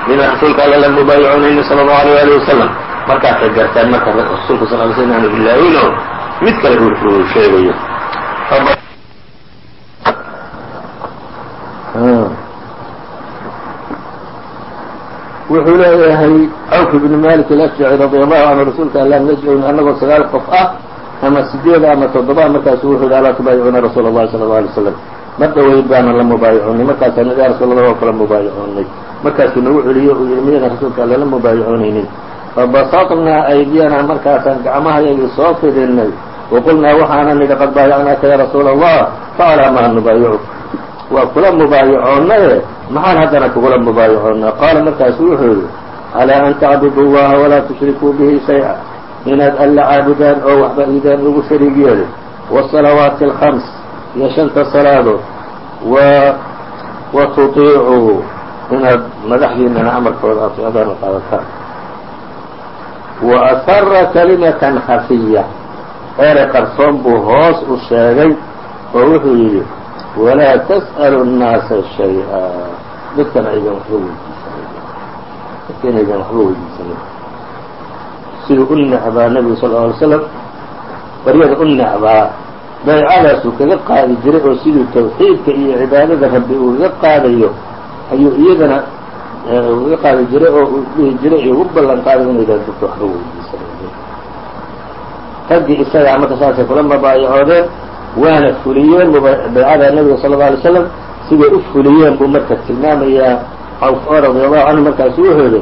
[SPEAKER 1] mina rasuulka alla la mubaayicuunayni salى اllahu alيyه ali wasalam markaasay garteen marka rasuulku sal ly sl inaanu ilaawino mid kale uu sheegayo wuxuu leeyahay cawf ibn malik alashjaci radi allahu canhu rasuulka alla la joogin annagoo sagaal qof ah
[SPEAKER 2] ama sideed ama toddoba markaasu wuxuu yidhi alaa tubaayicuuna rasuula اllahi salى اlه alay slam mar dhaweyd baana la mubaayicoonay. Markaasaan ya rasuul allah oo kala mubaayicoonay. Markaasuu nagu celiyo uu yihi miyana rasuulka alla la mubaayicoonaynin fabasatnaa aydiyanaa markaasaan gacmahayagii soo fidinay. Waqulnaa waxaana nidhi qad baayacnaaka ya rasuula allah facalaa maa nubaayicu waa kula mubaayicoonnaye maxaan haddana kugula mubaayicoonnaa qaala markaasu wuxuu yidhi calaa an tacbudu allaha walaa tushrikuu bihi shay-a inaad alla caabudaan oo waxba iidaan ugu shariig yeelin waasalawaati alkhams iyo shanta salaadood wa wa tutiicuu inaad madaxdiinana amarkooda aطicdaan oo qaadataan wa asara kalimatan khafiya ere qarsoon buu hoos u sheegay oo wuxuu yidhi walaa tas'alu الnaasa shay-a dadkana aydan waxba weydiisanin dadka inaydan waxba weydiisanin siduu u necbaa nebigu sal ه alay slam baryada u necbaa baycadaasuu kaga qaadi jiray oo siduu tawxiidka iyo cibaadada rabbi uu uga qaadayo ayuu iyadana eh, uga qaadi jiray oo uu dhihi jiray igu ballan qaaday inay daa dugto waxba weydiisa raggii isagaa marka saasay kula mabaayacoodeen waana fuliyeen baycadaa nabiga sala alla alay slam siday u fuliyeen buu marka tilmaamayaa cawf oo radiallahu canhu markaasuu wuxuu yidhi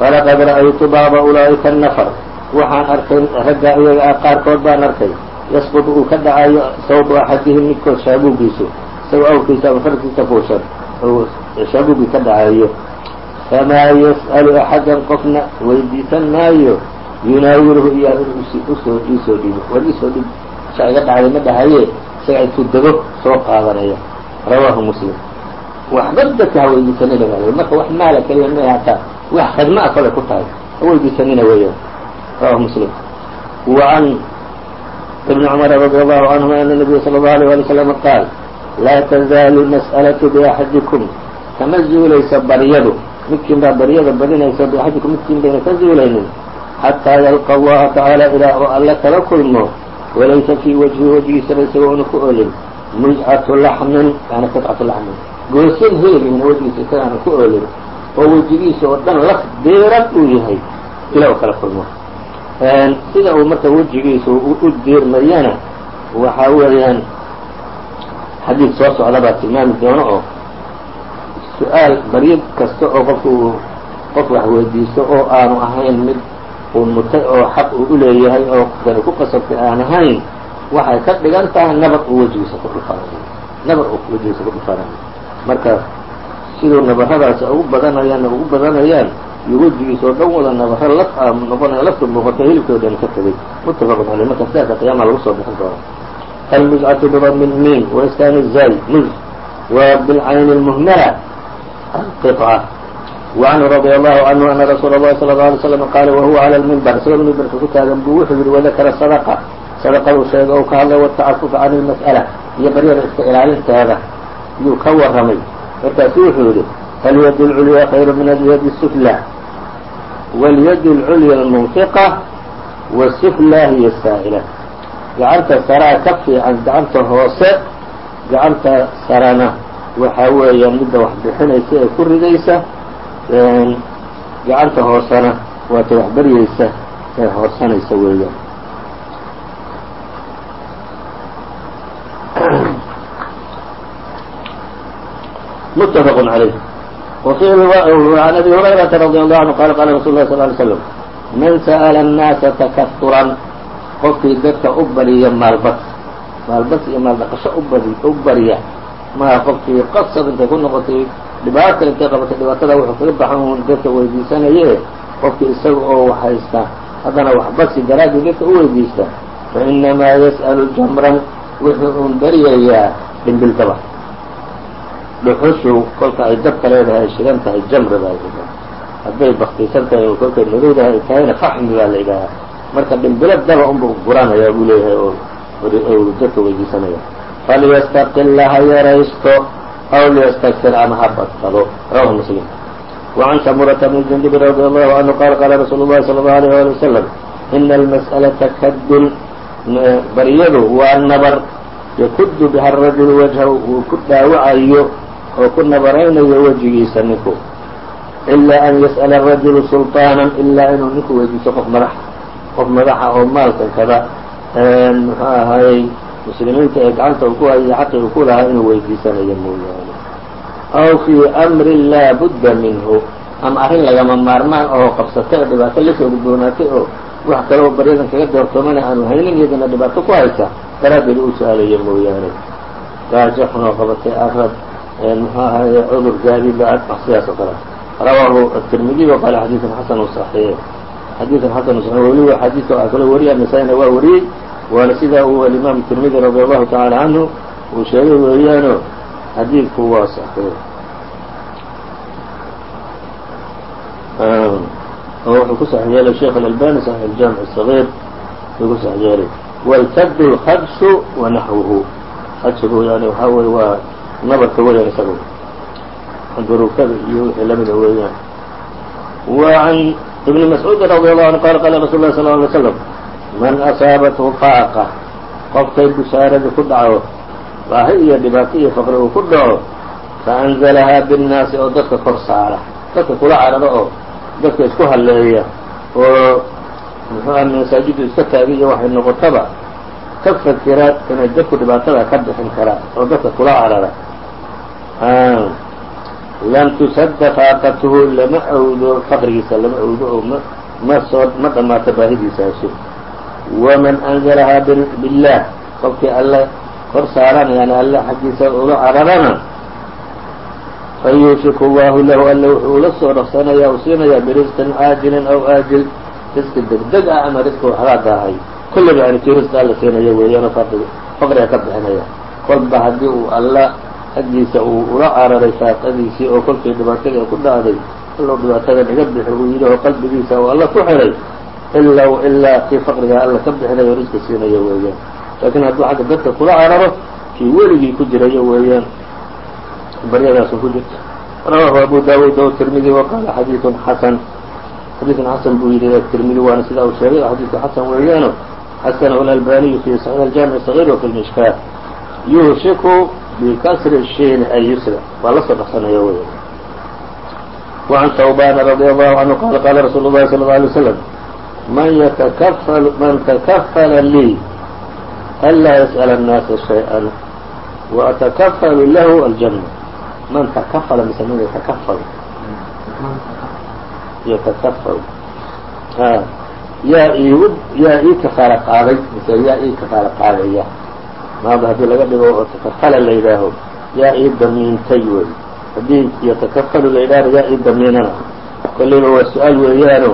[SPEAKER 2] falaqad ra'aytu baaba ulaa'ika annafar. Waxaan arkay raggaa iyaga ah qaarkood baan arkay yasqud uu ka dhacayo sawtu axadihim midkood shaabuugiisu isagoo awrkiisa ama farkiisa fuushan oo shaabuugii ka dhacayo famaa yas'alu axadan qofna weydiisan maayo yunaawiluhu iyaa u soo iisoo dhibo war iisoo dhib sha iga dhacday ma dhahaye isaga intuu dego soo qaadanaya. Rawaahu muslim. Waxba dadka ha weydiisanina baa marka wax maala keliya ma hataa wax khadma a kale ku tahay ha weydiisanina weeyaan rawahu muslim. وعn بن cمر رضي الله عنهma أن النبي صلى الله عليه ولي وسلم qاal laa تزaaل المسألة بأحadiكم kama zuulaysa baryadu midkiin baa baryada badinaysa بأxadiكم midkiin bayna ka zuulaynin xatىa yلقى الlaha taعaalى ilaa oo alle kala kulmo walaysa fii wجهi wجgiisana isagoo una ku olin mujcaةu laxmin yani qطcaةu laxmin goosin hilibina wejgiisa isagaana ku olin oo wejigiisa oo dhan laf deeran uu yahay ilaa u kala kulmo sida uu marka wejigiisa u diirmayana waxa weeyaan xadiid soo socda baa tilmaami doono oo su'aal baryo kasta oo qofka uu qof wax weydiisto oo aanu ahayn mid uu mutay oo xaq uu uleeyahay oo dani ku qasabtay aan ahayn waxay ka dhigan tahay nabar uu wejigiisa ku dhufanayo nabar uu wejigiisa ku dhufanayo marka siduu nabaradaasi ugu badanayaan ugu badanayaan iyo wejigiisa oo dhan wada nabare lafaa noqonaya lafta muuqatay hilibkii o dhan ka tegay muttafaqun caleyh markaas daaka qiyaamaha lagu soo bixin doono. Almuzcatu bidami lmiim waiskaan izay muz wa bilcayni lmuhmala alqia wacanhu radia allahu canhu ana rasuula allahi sala alla alay slam qaala wa huwa cala lmimbar isagoo mimbarka ku taagan buu wuxuu yidhi wadakara sadaqa. Sadaqaduu sheegay ou ka hadlay watacafufa can ilmas'ala iyo baryada iska ilaalinteeda yuu ka warramay. Markaasu wuxuu yidhi واليد العليا المنفقة والسفلى hiy الساaئلة gacanta saraa ka fiican gacanta hoose gacanta sarana waxa weeyaan midda wax bixinaysa ee ku ridaysa gacanta hoosena waata wax baryaysa ee hoosanaysa weeyaan متفق عليه وفي عن أبي هريرة رضي الله عنه قال قال رsuل الله صلى اه عليه وسلم من سأل الناaس تkثرا qofkii dadka u barya maalbas maalbas iyo maaldhaqasho u barya ma qofkii qasab intay ku noqotay dhibaata intay qabatay dhibaatada wuxuu kaga baxan un dadka weydiisanaye qofkii isaga oo wax haysta haddana waxbasi daraaddii dadka u weydiista fainamaa yas'alu jamran wuxuu un baryayaa dhimbil daba dhuxushu kolka ay dabka leedahay ay shidan tahay jamri baa laidhaha hadday baktiisan tahay oo kolkay madowdahay tahayna faxmi baa la yidhaahaa marka dhimbilo daba unbuu guranayaa buu leeyahay oo u dadka weydiisanaya. Falyastaqila ha yaraysto aw liyastagsir ama ha badkado rawahu muslim. Wacan samurata bni jundubi radi allahu canhu qaala qaala rasuulu llahi sala allahu alayh وسلم إن ina almas'alata kaddun baryadu waa nabar. Yakudu biha arajulu wajha uu ku dhaawacayo oo ku nabaraynayo wejigiisa ninku. Ilaa an yas'ala arajulu sulطaana ilaa inuu ninku weydiisto qof madax qof madaxa oo maalkan kada muxuu ahaayey muslimiinta ee gacanta uu ku hayay xaqi uu ku lahaa inuu weydiisanayo mooyaane aw fii amrin laa budda minhu ama arrin lagama maarmaan oo qabsatay oo dhibaato la soo gudboonaatay oo wax kale oo baryadan kaga doortoomana aanu haynin iyadana dhibaato ku haysa daraaddeed u su'aalayo mooyaane gaajo xunoo qabatay arad muxuu ahaye cudur gaadiba sidaas oo kale rawaahu التirmidiy وqala xadiiثun xasanu صaxiix xadiiثun xasanu صaxiix weliba xadiidka waxaa kaloo wariya nasaa-ina waa wariyey waana sidaa uu alimaam التirmidi radi allahu taعala canhu uu sheegay weeyaano xadiidku waa صaxiix oo wuxuu ku sax yeelay sheekh alalbani saxix اjaamic الصغيir uu ku sax yeelay wاltd اlkhabsu wanaxwuhu xajsigu yani waxaa weye waa nabarka weyaan isagu duruufada iyo wixii lamida ah weeyaan. Wa can ibni mascuud radi allahu anhu qaala qaala rasul lah sal alay slam man asaabathu faaqa qofkay bushaaradii ku dhacdo baahi iyo dhibaato iyo faqri uu ku dhaco fa faanzalahaa binnaasi oo dadka kor saara dadka kula carara oo dadka isku halleeya oo muxuuha masaajidu iska taagay iyo waxay noqotaba ka fakiraa inay dadku dhibaatada ka bixin karaan oo dadka kula carara lam tusadda faaqatuhu lama awdo faqrigiisa lama awdo oo ma soo ma dhamaato baahidiisaasu waman anzalahaa biاllah qofkii alle kor saarana yani alle xaggiisa ula cararana fayuushiku allahu lahu alle wuxuu ula soo dhaqsanaya u siinayaa birisqin caajilin aw aajil risqi degdeg ah ama risqi waxbaa daahay kulliba yani kii risqi alla siinaya weeyaano faqriga ka bixinaya kolba haddii uu alla xaggiisa uu ula cararay saaqadiisii oo kolkii dhibaatadii ku dhacday allow dhibaatadan iga bixi uu yidhi oo qalbigiisa oo alla ku xiray ilaa ilaa kii faqrigaa alla ka bixinayo risqi siinaya weeyaan. Laakiin hadduu xagga dadka kula cararo kii weligii ku jiraya weeyaan. Baryadaasuu ku jirta rawaahu abu daawud o tirmidi wa qaala xasan. Xadiiun xasan buu yidhi tirmidi waana sidaa uu sheegay xadiidku xasan weeyaano. Xasanahu اlalbaniyu fi saxiix aljaamic sagiir wa fi lmishkaat yushik bikasri الshiini ay yusra waa la soo dhaqsanaya wey وعn tوbana radي allahu canhu qala qala rasuul الlahi salى الlه عalيه وsلم man ytkfl man takfla lii anlaa yasأl الnaasa شhayئa وأtkfl lahu الجنة man takfla mise man ytakfl ytkfl yaa iigu yaa ii kafaala qaaday mise yaa ii kafaala qaadaya maada haddii laga dhigo oo takafala la yidhaaho yaa ii damiintay wey. Haddii yatakafalu la yidhahna yaa ii damiinana. Kollayba waa su'aal weeyaano.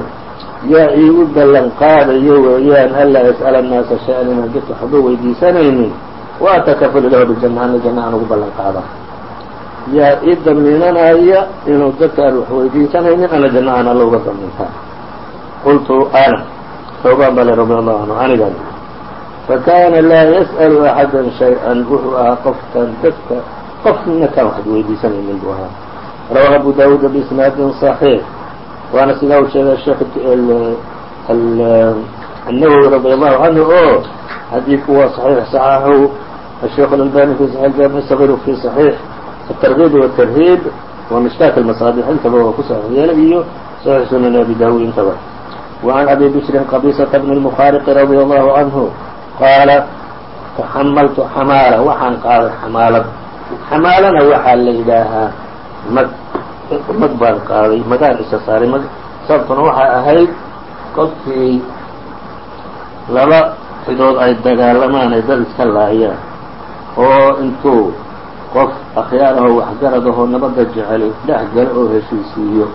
[SPEAKER 2] Yaa ii u ballan qaadayo weeyaan anlaa yas'ala الnaasa shay-an inaan dadka waxba weydiisanaynin wa atakafalu lahu bijanna ana janna aan ugu ballan qaada. Yaa ii damiinanaya inuu dadka aan wax weydiisanaynin ana janna aan alla uga damiintaa. Qultu ana tawbaan bale radi allahu canhu anigan fakana laa yas'alu axada shay-an wuxuu ahaa qofkan dadka qofna kaan waxad weydiisanaynin buu ahaa rawahu abu daawuuda biisnaadin صaxiix waana sidaa uu sheegay sheekh الnawowi radi allahu canhu oo xadiidku waa صaxiix صaxaxu الsheikh اlalbani fi صaxiح jaamiع صغيr fi صaxiix الtarغib والtarhiib wa mishkaat الmaصaabix intaba waa ku saxiix yeelay iyo صaxiix sunan abi daawud intaba وعn abi bشri qbيصة بn الmخاarq radي allahu canhu qaala taxamaltu xamaala waxaan qaaday xamaalad xamaalana waxaa la yidhaahaa mag mag baan qaaday magaan isa saaray sababtuna waxay ahayd qofkii laba ridood ay dagaalamaan ay dad iska laayaan oo intuu qof akhyaar ahoo waxgarad ahoo nabadda jecel dhex galo oo heshiisiiyo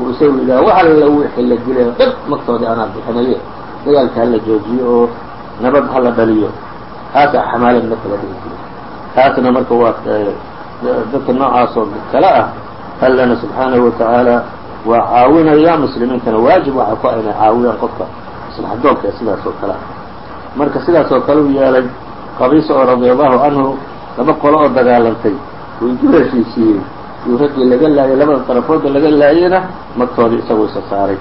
[SPEAKER 2] uu isagu yidhaha wax alla wixii la dilay dhab magtoodii anaa bixinaye dagaalka hala joojiyo oo nabad hala dhaliyo taasaa xamaalad marka la dhihi jiray taasna marka waa dadka noocaas oo kale ah allana subxaanahu watacaala waa caawinaya muslimiintana waajib waxa ku ah inay caawiyaan qofka islaxdoonka ee sidaas oo kale ah marka sidaas oo kale u yeelay qabiisa oo radia allahu canhu laba qolo oo dagaalantay uu intuu heshiisiiyey uu raggii laga laayay labada darafooda laga laayayna magtoodii isagu isa saaray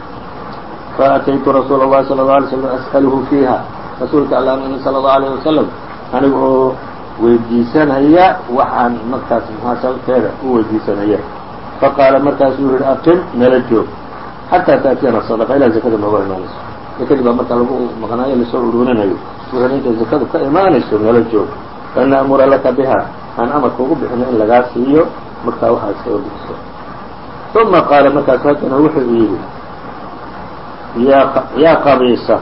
[SPEAKER 2] faataytu rasuula اllahi salى اله alay slm as'aluhu fiiha rasuulka allahnimi sala allahu alayh wasalam aniga oo weydiisanaya waxaan markaas maxaa sababteeda u weydiisanaya. Fa qaala markaasuu yidhi aqim nala joog. Xataa taatiyana sadaqa ilaa zakada nooga imaanayso. Zakadii baa markaa lagu maqnaayo la soo uruurinayo wuxuuna intay zakadu ka imaanayso nala joog. Ana amura laka biha aan amarka ugu bixino in lagaa siiyo markaa waxaa iskaga bixiso uma qaala markaas haddana wuxuu yidhi yaa qabiisa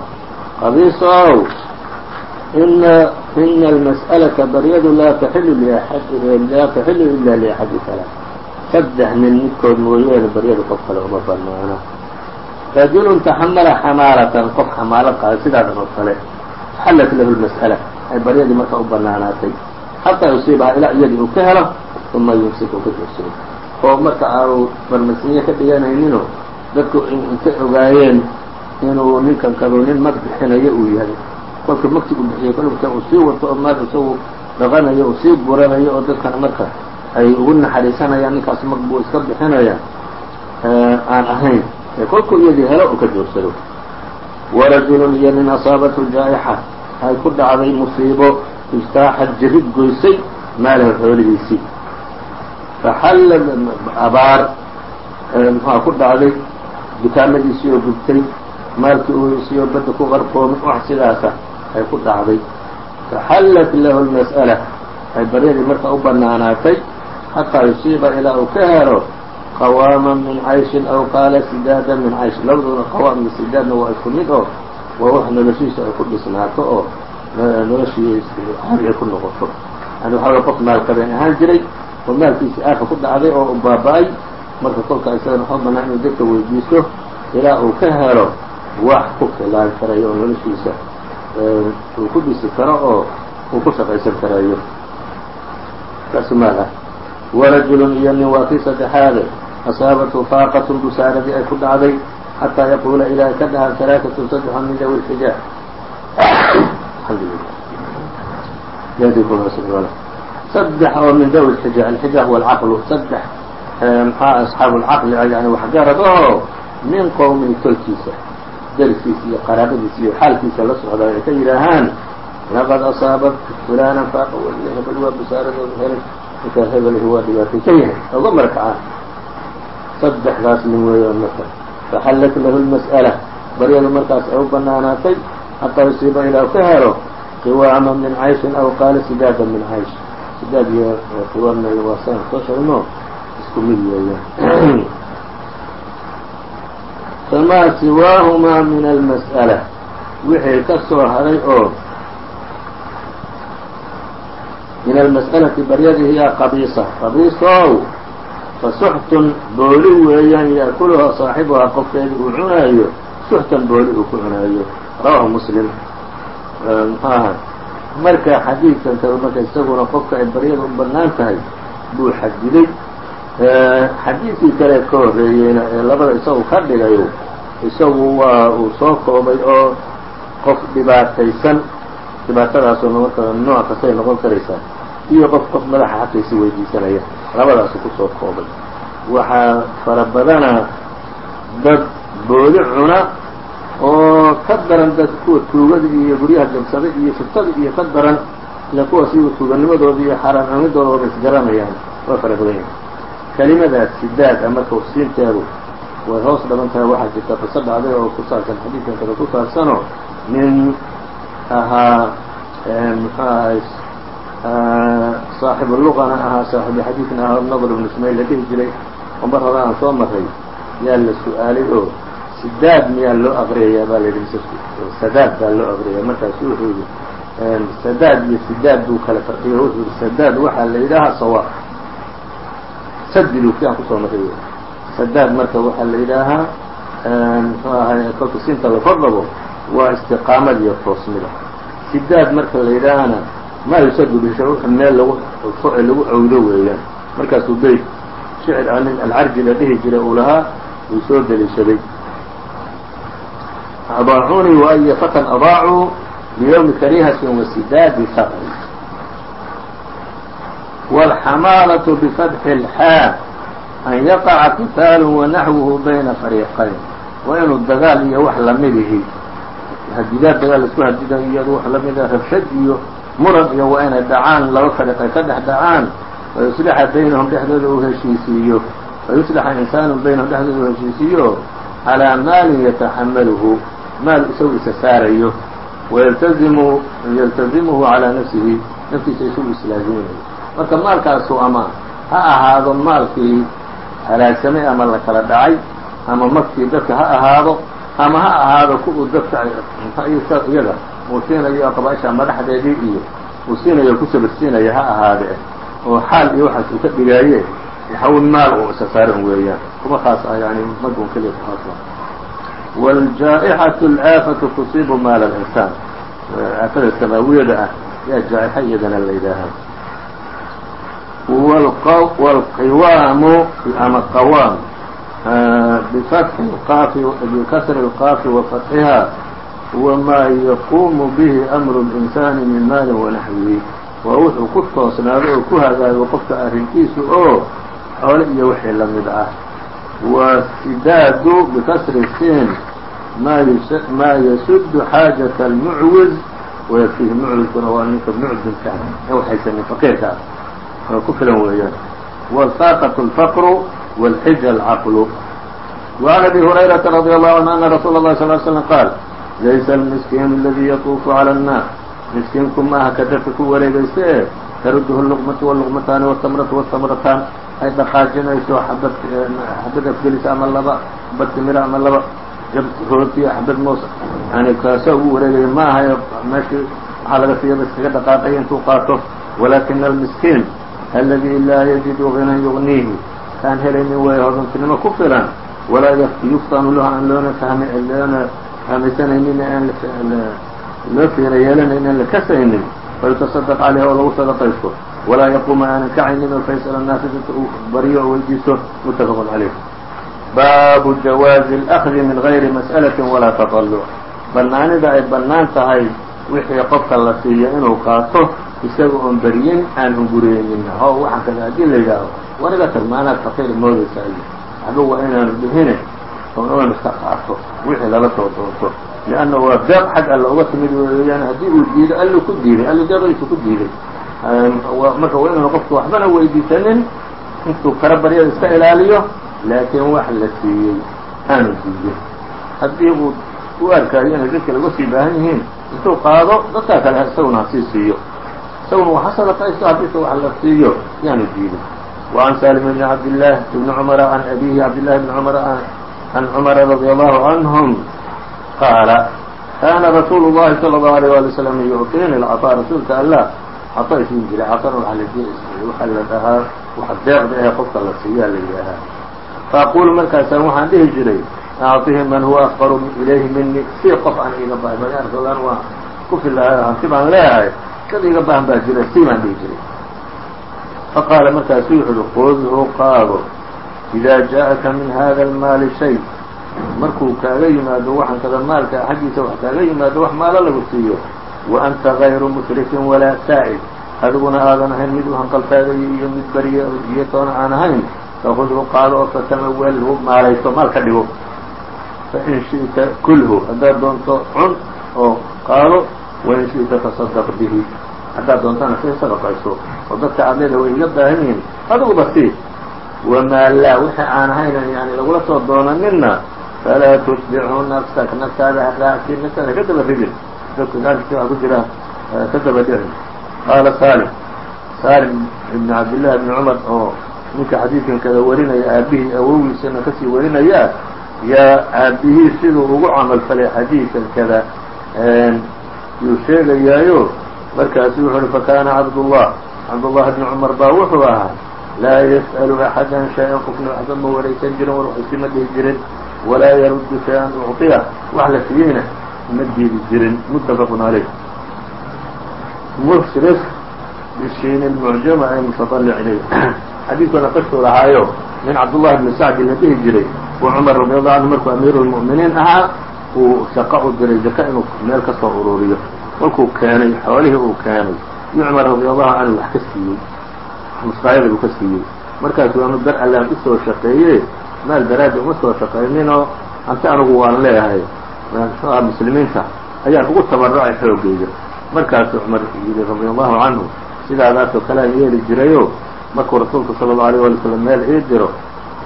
[SPEAKER 2] qabiisa ow ina ina almas'alaةa baryadu laa taxilu laa taxilu ila liaxadi kala. Saddex nin midkood mooyaane baryadu qof kale uma banaana rajulun taxamala xamaalatan qof xamaalo qaada sidaadan oo kale. Faxallat lahu lmas'ala ay baryadii marka u banaanaatay xataa yusiibaha ilaa iyadii uu ka helo uma yumsiku ka joogsado oo marka aanu farmasiye ka dhiganayninoo dadku intay ogaayeen inuu ninkan kadu nin mag bixinayo uu yahay. Kolka magti u bixiyay kolka uu sii wato oo maal isagu dhaqanayo uu sii buranayo oo dadkana marka ay ugu naxariisanayaan ninkaas mag buu iska bixinaya aan ahayn. Ee kolkuu iyadii helo uu ka joogsado. Warajulun iyo nin asaabathu jaa'ixa ay ku dhacday musiibo ijtaaxad jirid goysay maalahu xoolihiisii faxalla abaar muxua ku dhacday dukaamadiisii oo gubtay maalkii usiiyo badda ku qarqoomay wax sidaasa ay ku dhacday. Faxallat lahu lmas'ala ay baryadii marka u banaanaatay xataa yusiiba ilaa uu ka helo qawaaman min cayshin aw qaala sidaadan min caysh. Labaduna qawaam iyo sidaadna waa isku mid oo waa wax noloshiisa ay ku dhisnaato oo noloshii ay ku noqoto. Yani waxaa qof maalkabeen ahaan jiray oo maalkiisii aafa ku dhacday oo u baaba-ay. Marka kolka isagana waxaa banaan inuu dadka weydiisto ilaa uu ka helo wax ku filaan karayo oo noloshiisa uu ku dhisi karo oo uu ku shaqaysan karayo kaasu maal ah warajulun iyo nin waa kii saddexaade. Asaabathu faaqatun busaaradii ay ku dhacday xataa yaquula ilaahay ka dhaha halaaثatu saddexa min dawi lxijaab saddex oo min dawi lxijaab alxijaab huwa alcaqlu saddex maxaa asxaabu lcaqli yani waxgarad oo min qowmihi tolkiisa dariskiisa iyo qaraabadiisa iyo xaalkiisa la socda ay ka yidhaahaan laqad asaabat fulana faaqa waliya hebel waa busaaradooda helay ninkaa hebelhi waa dhibaataysan yahay. Oga markacaan saddexdaas nin weeyaan marka. Faxallat lahu lmas'ala baryadu markaas ay u banaanaatay xataa yusiiba ilaa ka helo qiwaama min cayshin aw qaala sidaada min caysh. Sidaad iyo qiwaamna waa saan soo sheegno isku mid weeyaan famaa siwaahumaa min almas'ala. Wixii ka soo haray oo min almas'alati baryadii hiyaa qabiisa. Qabiisow fasuxtun booli weeyaan ya'kuluhaa saaxibuhaa qofkeedii uu cunaayo suxtan booli uu ku cunaayo. Rawahu muslim. Muxuu ahay marka xadiidkan kale marka isaguna qofka ay baryada u bannaan tahay buu xadiday xadiidkii kale ka horreeyeyna ee labada isagu ka dhigayo isagu waa uu soo koobay oo qof dhibaataysan dhibaatadaasoo marka nooc kastay noqon karaysaa iyo qof qof madaxa xaqiisi weydiisanaya labadaasu ku soo koobay. Waxaa fara badana dad booli cuna oo ka daran dad kuwa tuugada iyo guryaha jabsada iyo shubtada iyo ka daran ila kuwaas iyagu tuuganimadooda iyo xaaraan cunidooda waba isgaranayaan waa fara badan. Yahay kelimadaas sidaad a marka siinteedu way hoos dhaban tahay waxaa jirta qiso dhacday oo ku saabsan xadiidkan kada ku saabsanoo nin ahaa muxuu ahay ahaa saaxibu xadiidna ahaa nadr ibnu ismail la dhihi jiray. Oo mar hore aan soo maray yaa la su'aalay oo sidaad miyaa loo aqriyayaa baa la mise sadaad baa loo aqriyayaa. Markaasu wuxuu yidhi sadaad iyo sidaad buu kala farqiyo wuxuu yidhi sadaad waxaa la yidhaahaa sawaab. Sadidu ki aan ku soo maray sadaad marka waxaa la yidhaahaa muxuu ahay kolka siinta la kordhabo waa istiqaamada iyo toosnida. Sidaad marka la yidhaahana maa yusadu bishawx meel lagu fuci lagu cawdo weeyaan. Markaasuu beyt shicir a nin alcarji la dhihi jiray uu lahaa uu soo deliishaday adaacuunii waaya fatan adaacuu biyowmi karihatin wasidaadi faqri wاlxamaalatu bfatxi اlxaa an yaqaca qitaalu wanaxwuhu bayna fariiqayn waa inuu dagaal iyo wax lamidihi hadidaad dagaal isku hadidayo iyado wax lamida rabshad iyo muran iyo waa inay dhacaan laba fariiq ay ka dhex dhacaan wayuslixa baynahum dhexdooda uu heshiisiiyo. Wayuslixa insaanu baynahum dhexdooda uu heshiisiiyo calىa maalin yataxamaluhu maal isagu isa saarayo. Wayaltazimu yaltazimuhu calaa nafsihi naftiisa isagu islaaziminayo marka maalkaasu ama ha ahaado maalkii halaagsamay ama la kala dhacay ama magtii dadka ha ahaado ama ha ahaado kuwuu dadka iyaga uu siinayo qabaaisha madaxdeedii iyo uu siinayo ku sabirsiinaya ha ahaadee oo xaal iyo waxaas uu ka dhigaaye waxawy maal uu isa saaran weeyaan kuma khaas ah yani magun keliya ku khaas wاljaaئxaةu اlآafatu tusiibu maal الإnsaan aafada samaawiyada ah yaa jaa'ixa iyadana la yidhaahaa wاlqiwaamu ama qawaam bikasri الqaafi wafatxiha wmaa yaquumu bihi amru الإnsaani min maali wanaxwihi waa wuxuu ku toosnaado oo ku hagaago qofka arrinkiisu oo xoole iyo wixii la mid ah wasidaadu bikasri siin maa yasudu xaajaة اlmucwiz wayakfihi mucwizkuna waa ninka mucdinka ee waxaysanin faqiirka ah ku filan weeyaan wsaaqaة الfqr wاlxija alcaqlu وعn abi هurayraةa radي الlahu عanه ana rasuula الlahi صل ل sلم qaal laysa almiskiin اladii yatuufu calى الnaas miskiinku maaha ka dadka ku wareegaysa ee taruduhu luqmatu wluqmataani wtamratu wtamrataan ay dhaqaajinayso xabad xabad afgelisa ama laba xabad timira ama laba jab rootiya xabad moos yani kaasa ugu wareegaya ma ahayo meeshii waxaa laga siiya bas kaga dhaqaaqaya intuu qaato walakina almiskiin aladi laa yajidu ginan yugniihi kaan helaynin way hodantinimo ku filan walaa yuftanu lahu aan loona fahmi loona fahmaysanaynin aan loo fiina yeelanaynin aan la kasaynin fayutaصadq caleyh oo lagu sadaqaysto walaa yaquuma aanan kacaynin oo faysal annaasi dadka uu baryo oo weydiisto mutafaqun caleyh baabu jawaazi اlأkdi min gayri mas'alaةi walaa taطaluc banaanida ay bannaan tahay wixii qofka la siiyo inuu qaato isaga oon beryin aan hungureynin ho waxaan kada haddii la yidhaaho waniga tag maanaad faqiir moodaysaa iyo waxba waa inaanu dhihine oo oon iska qaato wixii lala soo doonto lianna waa deeq xag alla uga timid weeyaan haddii uu diido allu ku diiday allu deeqdiisu ku diiday. Marka waa inaanu qofku waxbana weydiisanin intuu kara baryada iska ilaaliyo laakiin wax la siiyey aanu diidin haddii uu u arkaayo inay dadka laga sii baahan yihiin intuu qaado dadkaa kale isaguna hasii siiyo isaguna waxa sadaqaysto haddiise wax la siiyo yaanu diidin وعn sالم بن عبد الله بن عمر عن أbيه عبد الله بن عمر عن عمر رضي الله عنهم qاaل kاna رsuuل اللhi صلى الله عليه ولي وسلم يعطيني الcطاء rasuulka allah caطo isiin jiray caطana waxa la dhahaa wax deeqda ee qofka la siiyaa la yidhaahaa faأquل markaasaan waxaan dhihi jiray أعطihi man huwa أfqر إlayhi mini si qof aan iga bahay ya rasuulan waa ku filahay hanti baan leeyahay shada iga baahan baa jira si baan dhihi jiray faqaala markaasu wuxu uhi qudhu qaado idaa jaa-aka min hada almaali shay markuu kaaga yimaado waxan kada maalka xaggiisa wax kaaga yimaado wax maalo lagu siiyo wa anta gayru musrifin walaa saa'id adiguna aadan ahayn mid u hanqaltaadayo iyo mid beriya iyo aan ahayn faqudhu qaado oo fatamawalhu maalayso maal dhigo fain shi'ta kulhu haddaad doonto cun oo qaado wain shi'ta tasadaq bihi haddaad doontana si sadaqayso oo dadka aad leeda way iga baahan yihiin. Adiguba sii wamaa laa wixii aan ahaynan yani lagula soo doonanina falaa tutbichu nafsak naftaada haraacsin naftaada ka daba ridin. Dadka gaarkiisa waa ku jira ka daba dhicin qaala salim salim ibn cabdillahi bni cumar oo ninka xadiidkan kada warinaya aabihii awogiisana ka sii warinayaa yaa aabihii siduu ugu camal falay xadiidkan kada yuu sheegayaayo markaasu wuxu uhi fakana cabdullah. Cabdullahi bni cumar baa wuxuu ahaa laa yas'alu axada shay-an qofna waxba ma waraysan jirin war waxsi ma dhihi jirin walaa yaruddu shay-an ucطiya wax la siiyeyna ma diidi jirin muttafaqun calayh musrif bishiin lmucjama ay mutaطalic ilayh. Xadiidkuna qisuu lahaayo nin cabdullahi bni sacdi la dhihi jiray uu cumar radi allahu canhu markuu amiiru ahaa uu shaqo u diray zaka inuu meel ka ururiyo markuu keenay xoolihii uu keenay. Iyo cumar radi allahu canhu wax ka siiyey. Musqaayada uu ka siiyey. Markaasu anu dar allaan u soo shaqeeye maal daraaddi uma soo shaqayninoo hanti anigu waan leeyahay. Mxuaha muslimiinta. Ayaan ugu tabaracay xoogayda markaasuu cumar yidhi radi allahu canhu sidaadaasoo kale aan yeeli jirayo. Markuu rasuulku sala allau alيyه wali slam meel ii diro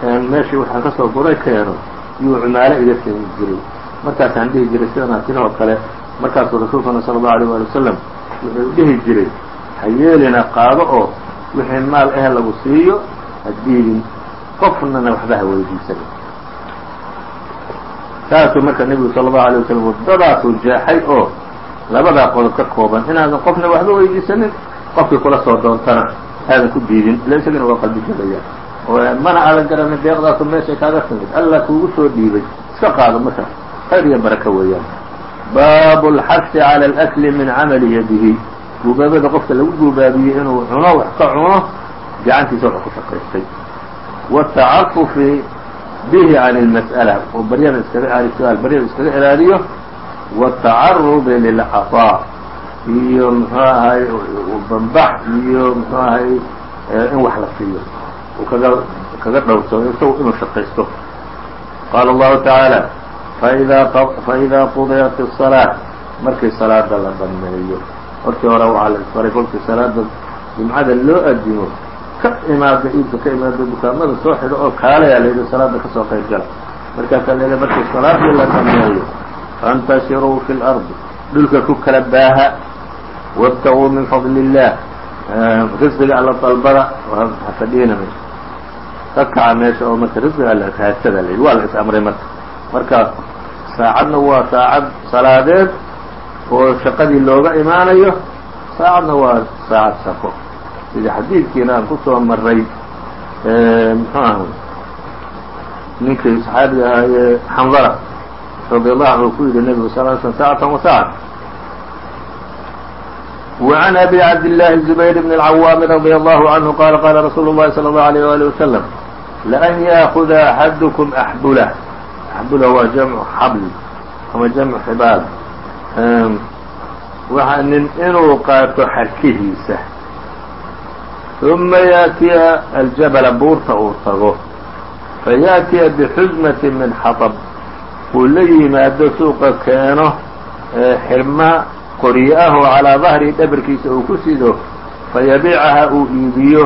[SPEAKER 2] meeshii waxaan ka soo guray keeno yuu cumaalo iga siin jiray. Markaasaan dhihi jiray sidanaa tiri oo kale markaasuu rasuulkuna sala allahu alيyه wali wasalam wuxuu dhihi jiray ha yeelina qaado oo wixii maal eh lagu siiyo ha diidin qofnana waxba ha weydiisan saasuu marka nebigu sala allahu alay wasalam waddadaasuu jeexay oo labadaa qodob ka kooban inaadan qofna waxba weydiisanin qofkii kula soo doontana aadan ku diidin ila isagana waa qalbi jabaya. Mana aadan garanin deeqdaasu meeshay kaaga timid alla kuugu soo dhiibay iska qaado marka khayr iyo baraka weeyaan baabu اlxasi calى اlأkli min camali yadihi guubaabada qofka lagu guubaabiyey inuu cuno wax ka cuno gacantiisa wax ku shaqaystay wالtacafufi bihi can اlmas'ala oo baryada iskaga su-aal baryada iskaga ilaaliyo wالtacarubi lilcaطaa iyo muxuu ahay bambax iyo muxuu ahay in wax la siiyo uu kaga kaga dhowrsado isagu inuu shaqaysto qaala allahu tacaala faidaa qudiyat الصalaaة markii salaada la dhameeyo hortii hore waxaa la isfaray kolkii salaada jumcada loo adimo ka imaada iibka ka imaada dukaamada soo xidho oo kaalayaa la yidhi salaada kasoo qayb gala markaasaa la yidhi markii salaadii la dhameeyo faاntashiruu fi اlarضi dhulka ku kala baaha wاbtaguu min fadli الlah risqiga alla dalbada hafadhiina ka kaca meesha oo marka risqiga alla raadsada la yidhi waa la is amray marka marka saacadna waa saacad salaadeed oo shaqadii looga imaanayo saacadna waa saacad shaqo sida xadiidkiina aan ku soo maray muxuu ahay ninkii saxaabiga ahaayee xandala radi allahu canhu ku yidhi nebigu sal l slm saacatan wa saaca وعن أbي عبد الله الزبير بن العwام رضي الله عنه qال qال رsuuل الlahi صلى الله عليه وaلي وسلم لأn yأخذ أحadكم أحبلة أحبلة waa جمع xbl ama جمع xbaal waxa nin inuu qaato xarkihiisa ثuma yأتiya الجبل buurta uu tago faيأتiya بxزمة min xaطب uu la yimaado suuqa keeno xirma qoryo ah oo calىa ظahri dhabarkiisa uu ku sido fayabiicaha uu iibiyo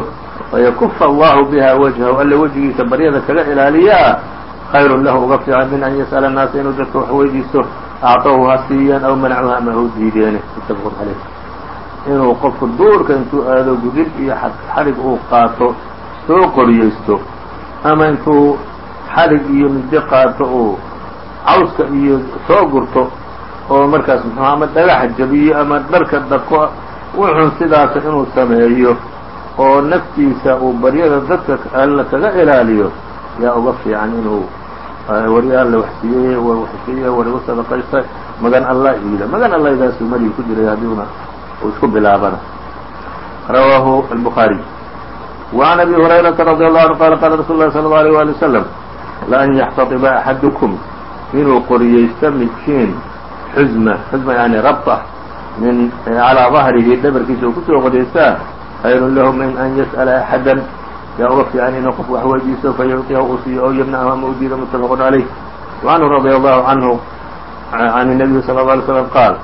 [SPEAKER 2] fayakufa allahu biha wajhahu alla wejigiisa baryada kaga ilaaliyaa khayrun lahu uga fiican min an yas'ala naasa inuu dadka wax weydiisto acطahu ha siiyeen aw manacuhu ama hau diideene mutafaqun caleyh inuu qofku duurka intuu aado gudid iyo xadxadhig uu qaato soo qoriyeysto ama intuu xadhig iyo midi qaato uu cawska iyo soo gurto oo markaas muxuha ama dhagaxa jabiyo ama dharka dako wuxun sidaas inuu sameeyo oo naftiisa uu baryada dadka alla kaga ilaaliyo yaa uga fiican inuu warya alla waxsiiyey war waxsiiye war igu sadaqaysta magan allah iida magan allaydaasu marigi ku jiray haddiuna uu isku bilaabana rawaahu الbخaariي وعn أbي هurayرaةa رadي الله عanه qala qala rasuل الlahi صلى الله عليه وaلي وسلم لأn yxtaطba أxadكم inuu qoryaysto midkiin xuzma xuzma yani rabطة min calىa ظahrihi dhabarkiisa uu kusoo qodaystaa khayr lahu min an yasأla أxada yaa uga fiican inuu qof wax weydiisto fayucطiha uu siiyo ow ymnachu ama u diida mutafaq عalيh وcanhu radي الlahu canhu عan النabiي slى الlه عlيه sلم qaal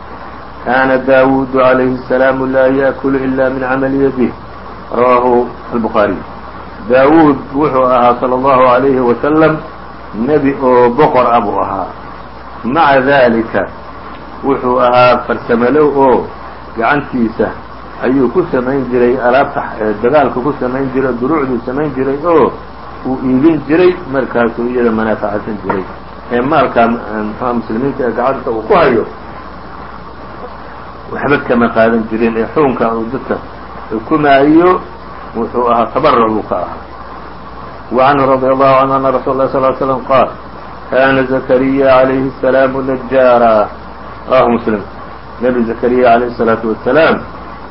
[SPEAKER 2] kana dawud عalayhi السلام laa yaأkul إla min camali yadih rawaahu الbخaariي daawuud wuxuu ahaa salى الlahu عalayhi wasalam nebi oo boqor ah buu ahaa maca dalika wuxuu ahaa farsamalow oo gacantiisa ayuu ku samayn jiray alaabta dagaalka ku samayn jiray duruucduu samayn jiray oo uu iibin jiray markaasuu iyada manaafacasan jiray ee maalkaa mxua muslimiinta ee gacanta uu ku hayo waxba kama qaadan jirin ee xukunka uu dadka xukumaayo wuxuu ahaa tabarc buu ka ahaa وعنه رضي الله عنه أن رsuل الله صل ل سلم qاal kana زكريا عaليه السلام نجاarا rawaه mسلم نبي زكريا عaليه الصلاaةu وaسلاaم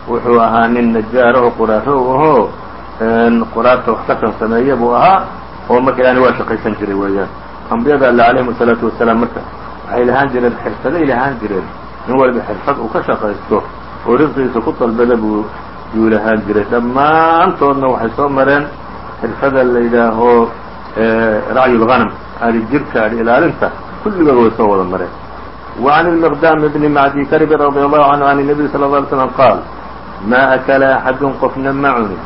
[SPEAKER 2] wuxuu ahaa nin najaara oo quraaro ahoo quraarta wax ka sansameeya buu ahaa oo marka yani waa shaqaysan jiray weeyaan ambiyada alle عalayهim الصلاaةu وaسلاaم marka waxay lahaan jireen xirfaday lahaan jireen nin waliba xirfad uu ka shaqaysto oo risqiisa ku dalbada buu yuu lahaan jiray dhammaantoodna waxay soo mareen xirfada la yidhaaho racyu اlغanm ari jirka ari ilaalinta kulligood way soo wada mareen وعn المqdاm بn mعdي krb رضي الله عnه عن النبي صلى الله عليه وسلم qاal maa akala axadun qofna ma cunin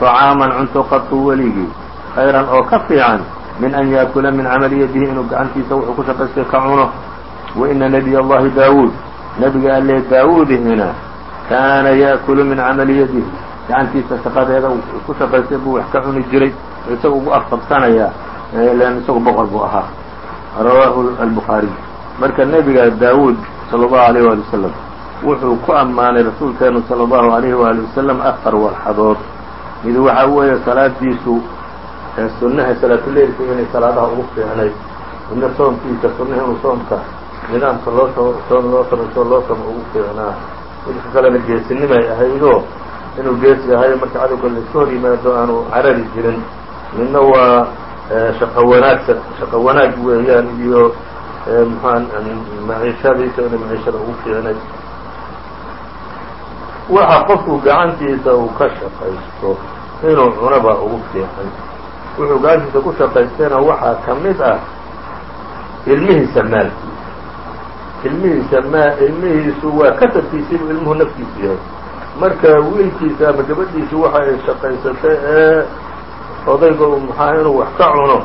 [SPEAKER 2] طacaaman cunto qadtu weligii khayran oo ka fiican min an yaakula min camali yadihi inuu gacantiisa wuxuu ku shaqaystay ka cuno waina nebiy allahi daawuud nebiga alle daawuudihina kaana yaakulu min camali yadihi gacantiisa shaqadeeda ku shaqaystay buu wax ka cuni jiray isaga ugu afqabsanayaa lan isagu boqor buu ahaa rawaahu albukhaariy marka nebiga daawuud sala allahu alayh waali wasalam wuxuu ku ammaanay rasuulkeenu sala allahu alayhi waali wasalam afar walxadood mid waxa weeye salaadiisu sunnaha salaatuleilka inay salaadaha ugu fiicnayd midna soomkiisa sunnaha inuu soomka nidaamka loo loo samayso loo samo ugu fiicnaa. Midka kalena geesinimay ahaydoo inuu geesi ahayo marka cadowga laiska hor yimaado aanu carari jirin. Midna waa shaqo wanaagsa shaqo wanaag weeyaan iyo mxua maciishadiisa inay maciishada ugu fiicnayd waxa qofku gacantiisa uu ka shaqaysto inuu cunaba ugu fiican. Wuxuu gacantiisa ku shaqaystayna waxaa ka mid ah ilmihiisa maalkiisa. Ilmihiisa ma ilmihiisu waa kasabkiisiibu ilmuhu naftiisu yahay. Marka wiilkiisa ama gabadhiisu waxa ay shaqaysatay ee odayga maxaa inuu wax ka cuno?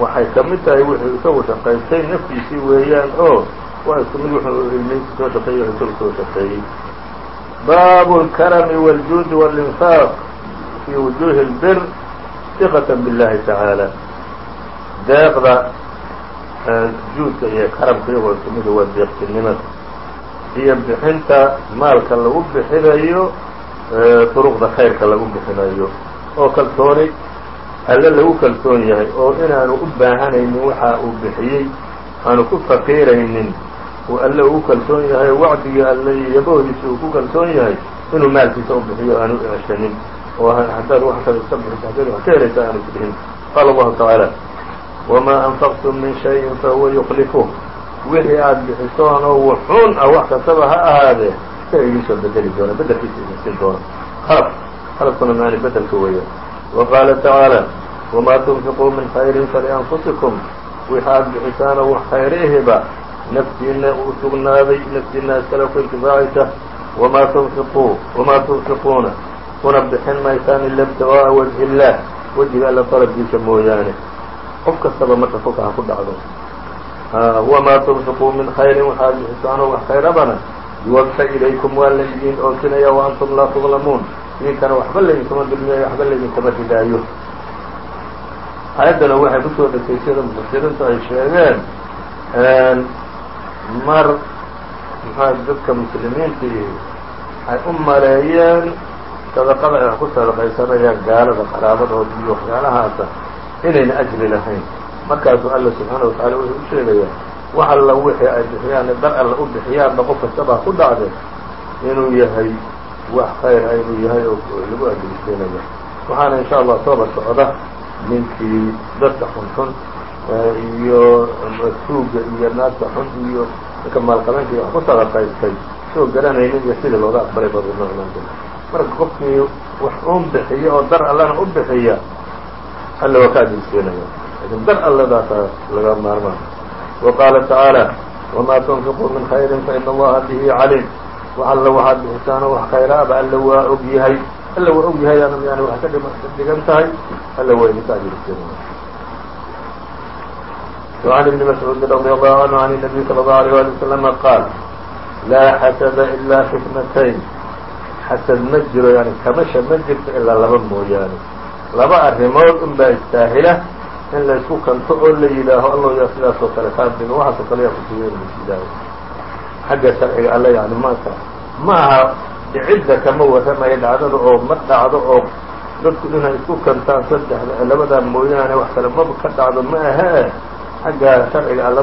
[SPEAKER 2] Waxay ka mid tahay wuxuu isagu shaqaystay naftiisii weeyaan oo waa isku mid wuxuu ilmihiisa soo shaqeeyey isagu soo shaqeeyey baabu اlkarami wاljuudi wاlinfaaq fii wujuuhi اlbir iqaة biاllahi tacaala deeqda juudka iyo karamka iyagoo isku mida waa deeqtinimada iyo bixinta maalka lagu bixinayo duruqda khayrka lagu bixinayo oo kalsooni alle lagu kalsoon yahay oo inaanu u baahanaynin waxa uu bixiyey aanu ku faqiiraynin uu alle ugu kalsoon yahay wacdigii alle iyo yabohdiisa uu ku kalsoon yahay inuu maalkiisa u bixiyo aanu ceshanin. Oo haddaad wax kale iska bixiso haddaad wax ka helaysa aanu isdhihin qaala allahu tacaala wamaa anfaqtum min shayin fahuwa yuklifuh wixii aada bixisoonoo wuxuun ah wax kastaba ha ahaadee isaga idiisoo bedeli doona bedelkiisa idin siin doona. Qalab qalabkuna maani bedelka weeya wa qaala tacaala wamaa tunfiquu min khayrin falianfusikum wixi aada bixisaanoo wax khayrihiba naftiina uu sugnaaday naftiina iskale ku intifaacaysa wamaa tunfiquu wamaa tunfiquuna una bixin maysaan ila ibtiغaaءa wajhi illaah wejiga alla dalabkiisa mooyaane qof kastaba marka kolka ha ku dhacdo wamaa tunfiquu min khayrin waxaad bixisaanoo wax khayrabana yuwafa ilaykum waa laydiin oosinaya wa antum laa tudlamuun idinkana waxba laydinkama dulmiyayo waxba laydinkama ridaayo aayaddana waxay ku soo degtay sida mufasiriintu ay sheegeen mar mxua dadka muslimiintii ay u maleeyeen sadaqada ay wax ku sadaqaysanayaan gaalada qaraabadood iyo waxyaalahaasa inayna ajri lahayn. Markaasuu alla subxaana watacaala wuxuu u sheegayaa wax alla wixii ay bixiyaan dar alla u bixiyaanba qof kastabaa ku dhacday inuu yahay wax khayr ah inuu yahay oo lagu ajrisiinayo waxaana insha allah sooba socda ninkii dadka xunxun iyo tuuga iyo naagta xun iyo ninka maalqabeynka wax ku sadaqaystay soo garanaynin iyo sidii looga aqbalay babinoclan marka qofkii wax un bixiya oo dar allana u bixiya alla waa ka laakiin dar alladaasa laga maarmaan. Wa qaala tacaala wamaa tunfiquu min khayrin faina allaha bihi calim wax alla waxaad bixisaanoo wax khayraaba alla waa og yahay. Alla waa og yahay yani waxay ka dhigan tahay alla waa idinka ajrisiinaya وعن ابن مسعوud رضي الله عنه عن النبي صلى الله عليه ولي وسلم qاal laa xasد إlا في اثنتين xasad ma jiro yani kamasha ma jirto ilaa laba mooyaane laba arrimood un baa istaahila in la isku kanto oo la yidhaaho allow yaa sidaas oo kale kaa digo waxaasoo kale yaa kusiiya in lasidaaho xagga sharciga alle yani maanta ma aha dhicidda kama warramayo dhacdada oo ma dhacdo oo dadku inay isku kantaan saddexda labadaa mooyaane wax kale maba ka dhacdo ma ahee xagga sharciga alle